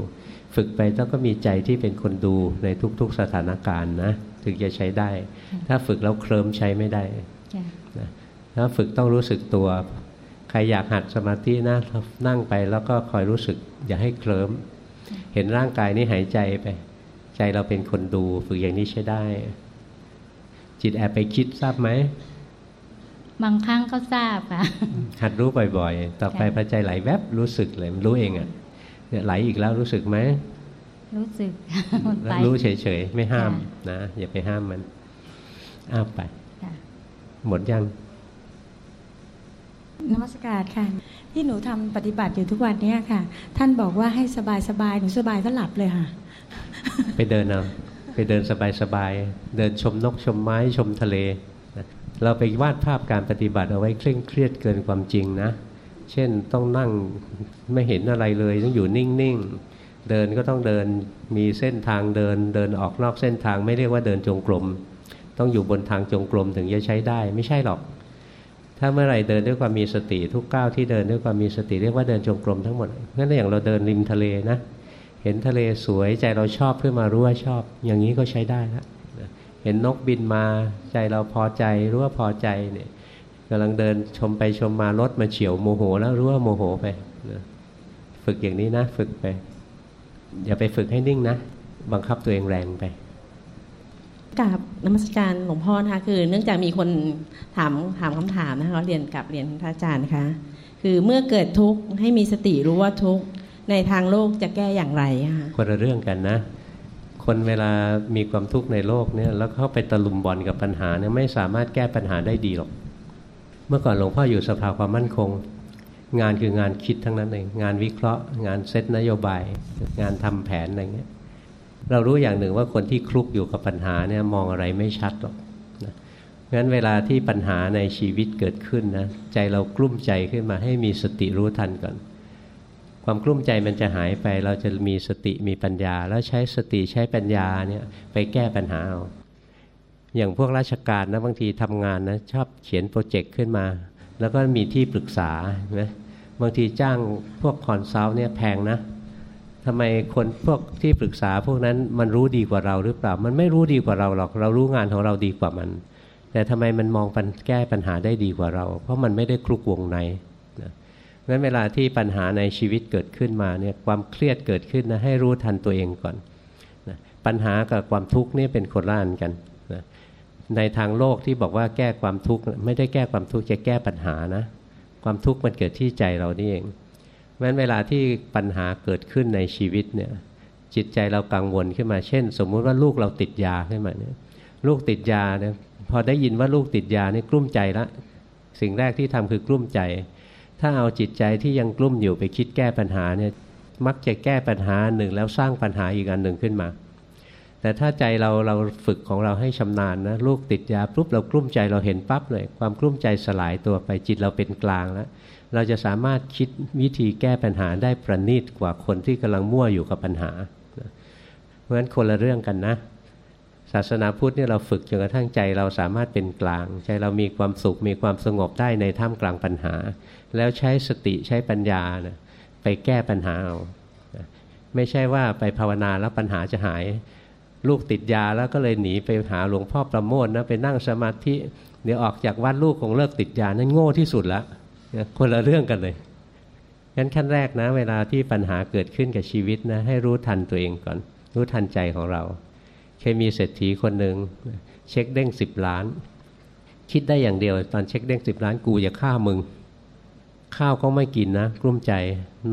ฝึกไปแล้วก็มีใจที่เป็นคนดูในทุกๆสถานการณ์นะถึงจะใช้ได้ ถ้าฝึกแล้วเคลิ้มใช้ไม่ได้จ้ะนะถ้าฝึกต้องรู้สึกตัว ใครอยากหัดสมาธินะนั่งไปแล้วก็คอยรู้สึก อย่าให้เคลิ้มเห็นร่างกายนี้หายใจไป ใจเราเป็นคนดูฝึกอย่างนี้ใช้ได้ จิตแอบไปคิดทราบไหมบางครั้งก็ทราบค่ะ หัดรู้บ่อยๆ ต่อไปพอใจไหลแวบรู้สึกเลยมันรู้เองอะ่ะเนี่ยไหลอีกแล้วรู้สึกไหมรู้สึกมันแล้ไปวรู้เฉยๆ ไม่ห้ามค่ะนะ อย่าไปห้ามมันอ้าวไปค่ะหมดยัง นมัสการค่ะ ที่หนูทำปฏิบัติอยู่ทุกวันเนี้ยค่ะ ท่านบอกว่าให้สบายสบายๆหนูสบายก็หลับเลยค่ะ ไปเดินเอาไปเดินสบายๆเดินชมนกชมไม้ชมทะเลเราไปวาดภาพการปฏิบัติเอาไว้เคร่งเครียดเกินความจริงนะ เช่นต้องนั่งไม่เห็นอะไรเลยต้องอยู่นิ่งๆ เดินก็ต้องเดินมีเส้นทางเดิน เดินออกนอกเส้นทางไม่เรียกว่าเดินจงกรม ต้องอยู่บนทางจงกรมถึงจะใช้ได้ไม่ใช่หรอก ถ้าเมื่อไหร่เดินด้วยความมีสติทุกก้าวที่เดินด้วยความมีสติเรียกว่าเดินจงกรมทั้งหมดงั้นอย่างเราเดินริมทะเลนะ เห็นทะเลสวยใจเราชอบขึ้นมารู้ว่าชอบ อย่างนี้ก็ใช้ได้แล้วนะเห็นนกบินมาใจเราพอใจรู้ว่าพอใจเนี่ยกำลังเดินชมไปชมมารถมาเฉียวโมโห แล้วรู้ว่าโมโหไปนะฝึกอย่างนี้นะ ฝึกไป อย่าไปฝึกให้นิ่งนะ บังคับตัวเองแรงไป กราบนมัสการหลวงพ่อนะคะคือ เนื่องจากมีคนถามถามคำถามนะคะเรียนกับเรียนพระอาจารย์นะคะคือเมื่อเกิดทุกข์ให้มีสติรู้ว่าทุกข์ในทางโลกจะแก้อย่างไรคะคนละเรื่องกันนะ คนเวลามีความทุกข์ในโลกเนี่ยแล้วเข้าไปตะลุมบอลกับปัญหาเนี่ยไม่สามารถแก้ปัญหาได้ดีหรอก เมื่อก่อนหลวงพ่ออยู่สภาความมั่นคง งานคืองานคิดทั้งนั้นเองงานวิเคราะห์ งานเซตนโยบาย งานทำแผนอะไรเงี้ย เรารู้อย่างหนึ่งว่าคนที่คลุกอยู่กับปัญหาเนี่ยมองอะไรไม่ชัดหรอกนะงั้นเวลาที่ปัญหาในชีวิตเกิดขึ้นนะใจเรากลุ้มใจขึ้นมาให้มีสติรู้ทันก่อน ความกลุ้มใจมันจะหายไป เราจะมีสติมีปัญญา แล้วใช้สติใช้ปัญญาเนี่ยไปแก้ปัญหาเอาอย่างพวกราชการนะบางทีทำงานนะชอบเขียน project ขึ้นมา แล้วก็มีที่ปรึกษาไหมบางทีจ้างพวก consult เนี่ยแพงนะ ทำไมคนพวกที่ปรึกษาพวกนั้นมันรู้ดีกว่าเราหรือเปล่า มันไม่รู้ดีกว่าเราหรอก เรารู้งานของเราดีกว่ามัน แต่ทำไมมันมองปัญแก้ปัญหาได้ดีกว่าเรา เพราะมันไม่ได้คลุกวงในงั้นเวลาที่ปัญหาในชีวิตเกิดขึ้นมาเนี่ยความเครียดเกิดขึ้นนะให้รู้ทันตัวเองก่อนนะปัญหากับความทุกข์นี่เป็นคนละอันกันนะในทางโลกที่บอกว่าแก้ความทุกข์ไม่ได้แก้ความทุกข์จะแก้ปัญหานะ ความทุกข์มันเกิดที่ใจเรานี่เอง เพราะเวลาที่ปัญหาเกิดขึ้นในชีวิตเนี่ยจิตใจเรากังวลขึ้นมา เช่น สมมุติว่าลูกเราติดยาขึ้นมาเนี่ยลูกติดยาเนี่ยพอได้ยินว่าลูกติดยานี่กลุ้มใจละสิ่งแรกที่ทำคือกลุ้มใจ ถ้าเอาจิตใจที่ยังกลุ้มอยู่ไปคิดแก้ปัญหาเนี่ยมักจะแก้ปัญหาหนึ่งแล้วสร้างปัญหาอีกอันหนึ่งขึ้นมา แต่ถ้าใจเราเราฝึกของเราให้ชำนาญนะลูกติดยาปุ๊บเรากลุ้มใจเราเห็นปั๊บเลยความกลุ้มใจสลายตัวไปจิตเราเป็นกลางแล้ว เราจะสามารถคิดวิธีแก้ปัญหาได้ประณีตกว่าคนที่กำลังมั่วอยู่กับปัญหา เพราะฉะนั้นคนละเรื่องกันนะ ศาสนาพุทธเนี่ยเราฝึกจนกระทั่งใจเราสามารถเป็นกลาง ใจเรามีความสุขมีความสงบได้ในท่ามกลางปัญหา แล้วใช้สติใช้ปัญญานะไปแก้ปัญหาเอาไม่ใช่ว่าไปภาวนาแล้วปัญหาจะหาย ลูกติดยาแล้วก็เลยหนีไปหาหลวงพ่อประโมทนะไปนั่งสมาธิเดี๋ยวออกจากวัดลูกคงเลิกติดยานั่นโง่ที่สุดละ คนละเรื่องกันเลยงั้นขั้นแรกนะ เวลาที่ปัญหาเกิดขึ้นกับชีวิตนะ ให้รู้ทันตัวเองก่อน รู้ทันใจของเรา เคยมีเศรษฐีคนหนึ่งเช็คเด้งสิบล้าน คิดได้อย่างเดียว ตอนเช็คเด้งสิบล้านกูจะฆ่ามึง ข้าวก็ไม่กินนะกลุ้มใจ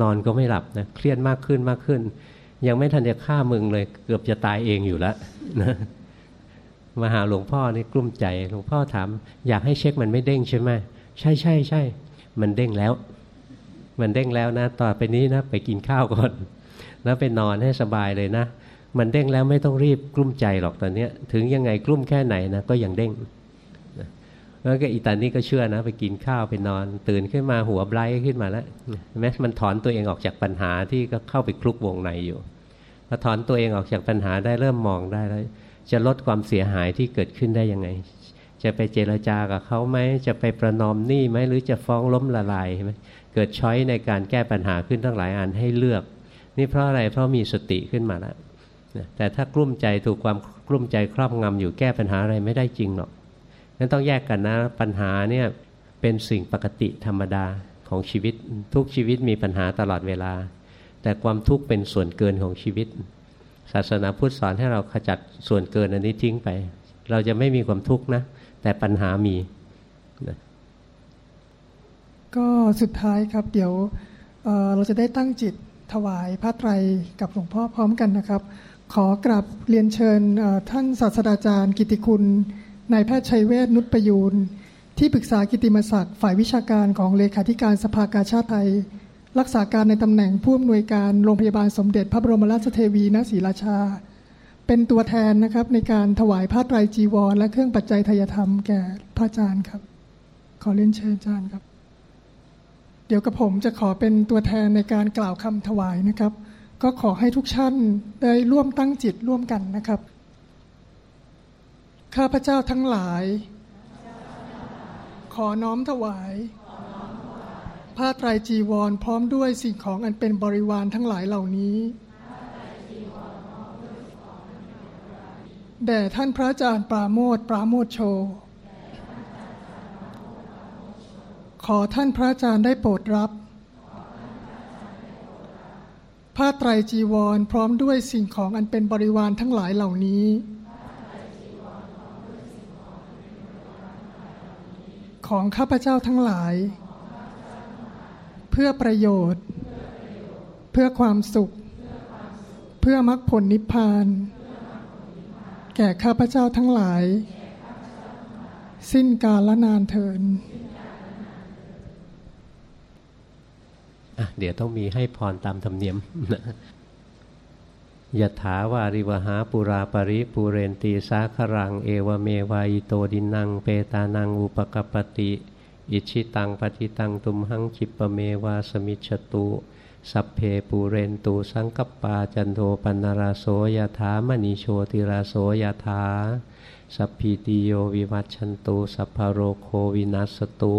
นอนก็ไม่หลับนะเครียดมากขึ้นมากขึ้น ยังไม่ทันจะฆ่ามึงเลย เกือบจะตายเองอยู่แล้วนะมาหาหลวงพ่อนี่กลุ้มใจ หลวงพ่อถาม อยากให้เช็คมันไม่เด้งใช่ไหมใช่ใช่ใช่ มันเด้งแล้ว มันเด้งแล้วนะ ต่อไปนี้นะไปกินข้าวก่อน แล้วไปนอนให้สบายเลยนะ มันเด้งแล้วไม่ต้องรีบกลุ้มใจหรอกตอนนี้ถึงยังไงกลุ้มแค่ไหนนะก็ยังเด้งแล้วก็อีตานี่ก็เชื่อนะ ไปกินข้าวไปนอน ตื่นขึ้นมาหัวไบรท์ขึ้นมาแล้วแม้มันถอนตัวเองออกจากปัญหาที่ก็เข้าไปคลุกวงในอยู่พอถอนตัวเองออกจากปัญหาได้เริ่มมองได้แล้วจะลดความเสียหายที่เกิดขึ้นได้ยังไง จะไปเจรจากับเขาไหมจะไปประนอมหนี้ไหมหรือจะฟ้องล้มละลายไหมเกิดช้อยในการแก้ปัญหาขึ้นทั้งหลายอันให้เลือก นี่เพราะอะไรเพราะมีสติขึ้นมาแล้วแต่ถ้ากลุ้มใจถูกความกลุ้มใจครอบงำอยู่แก้ปัญหาอะไรไม่ได้จริงหรอกนั้นต้องแยกกันนะปัญหาเนี่ยเป็นสิ่งปกติธรรมดาของชีวิตทุกชีวิตมีปัญหาตลอดเวลา แต่ความทุกข์เป็นส่วนเกินของชีวิต ศาสนาพุทธสอนให้เราขจัดส่วนเกินอันนี้ทิ้งไป เราจะไม่มีความทุกข์นะ แต่ปัญหามีนะก็สุดท้ายครับ เดี๋ยวเเราจะได้ตั้งจิตถวายพระไตรกับหลวงพ่อพร้อมกันนะครับ ขอกราบเรียนเชิญท่านศาสตราจารย์ กิติคุณนายแพทย์ชัยเวชนุชประยูนที่ปรึกษากิติมศักดิ์ฝ่ายวิชาการของเลขาธิการสภากาชาติไทย รักษาการในตำแหน่งผู้อำนวยการโรงพยาบาลสมเด็จพระบรมราชเทวีณศรีราชา เป็นตัวแทนนะครับในการถวายผ้าไตรจีวร และเครื่องปัจจัยทยธรรมแก่พระอาจารย์ครับ ขอเรียนเชิญอาจารย์ครับ เดี๋ยวกับผมจะขอเป็นตัวแทนในการกล่าวคำถวายนะครับ ก็ขอให้ทุกท่านได้ร่วมตั้งจิตร่วมกันนะครับ ข้าพเจ้าทั้งหลาย ขอน้อมถวาย ผ้าไตรจีวรพร้อมด้วยสิ่งของอันเป็นบริวารทั้งหลายเหล่านี้ แด่ท่านพระอาจารย์ปราโมทปราโมทโช ขอท่านพระอาจารย์ได้โปรดรับ ผ้าไตรจีวรพร้อมด้วยสิ่งของอันเป็นบริวารทั้งหลายเหล่านี้ ของข้าพเจ้าทั้งหลาย เพื่อประโยชน์ เพื่อความสุข เพื่อมรรคผลนิพพาน แก่ข้าพเจ้าทั้งหลาย สิ้นกาลนานเทินเดี๋ยวต้องมีให้พรตามธรรมเนียมยถาวาริวหาปุราปริปูเรนตีสาครัง เอวเมวายโตดินัง เปตานังอุปกปติ อิจฉิตังปัตถิตังตุมหัง ขิปปะเมวะ สะมิชฌะตุ สัพเพปูเรนตุ สังกัปปาจันโทปัณณะระโส ยะถา มะณิ โชติระโส ยะถาสัพพีติโยวิวัชชันตุสัพพะโรโควินัสสะตุ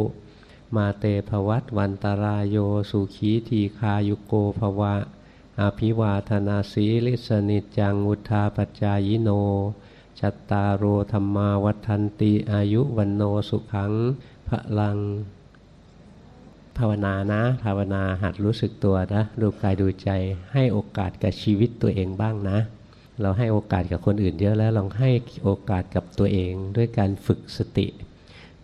มาเต ภะวัตวันตะราโยสุขีทีฆายุโก ภะวะ อะภิวาทะนะสีลิสสะ นิจจัง วุฑฒาปะจายิโน จัตตารโอธรรมาวัฒนติอายุวันโนสุขังพระลัง ภาวนานะ ภาวนาหัดรู้สึกตัวนะดูกายดูใจ ให้โอกาสกับชีวิตตัวเองบ้างนะ เราให้โอกาสกับคนอื่นเยอะแล้วลองให้โอกาสกับตัวเองด้วยการฝึกสติ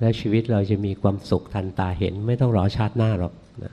แล้วชีวิตเราจะมีความสุขทันตาเห็นไม่ต้องรอชาติหน้าหรอกนะ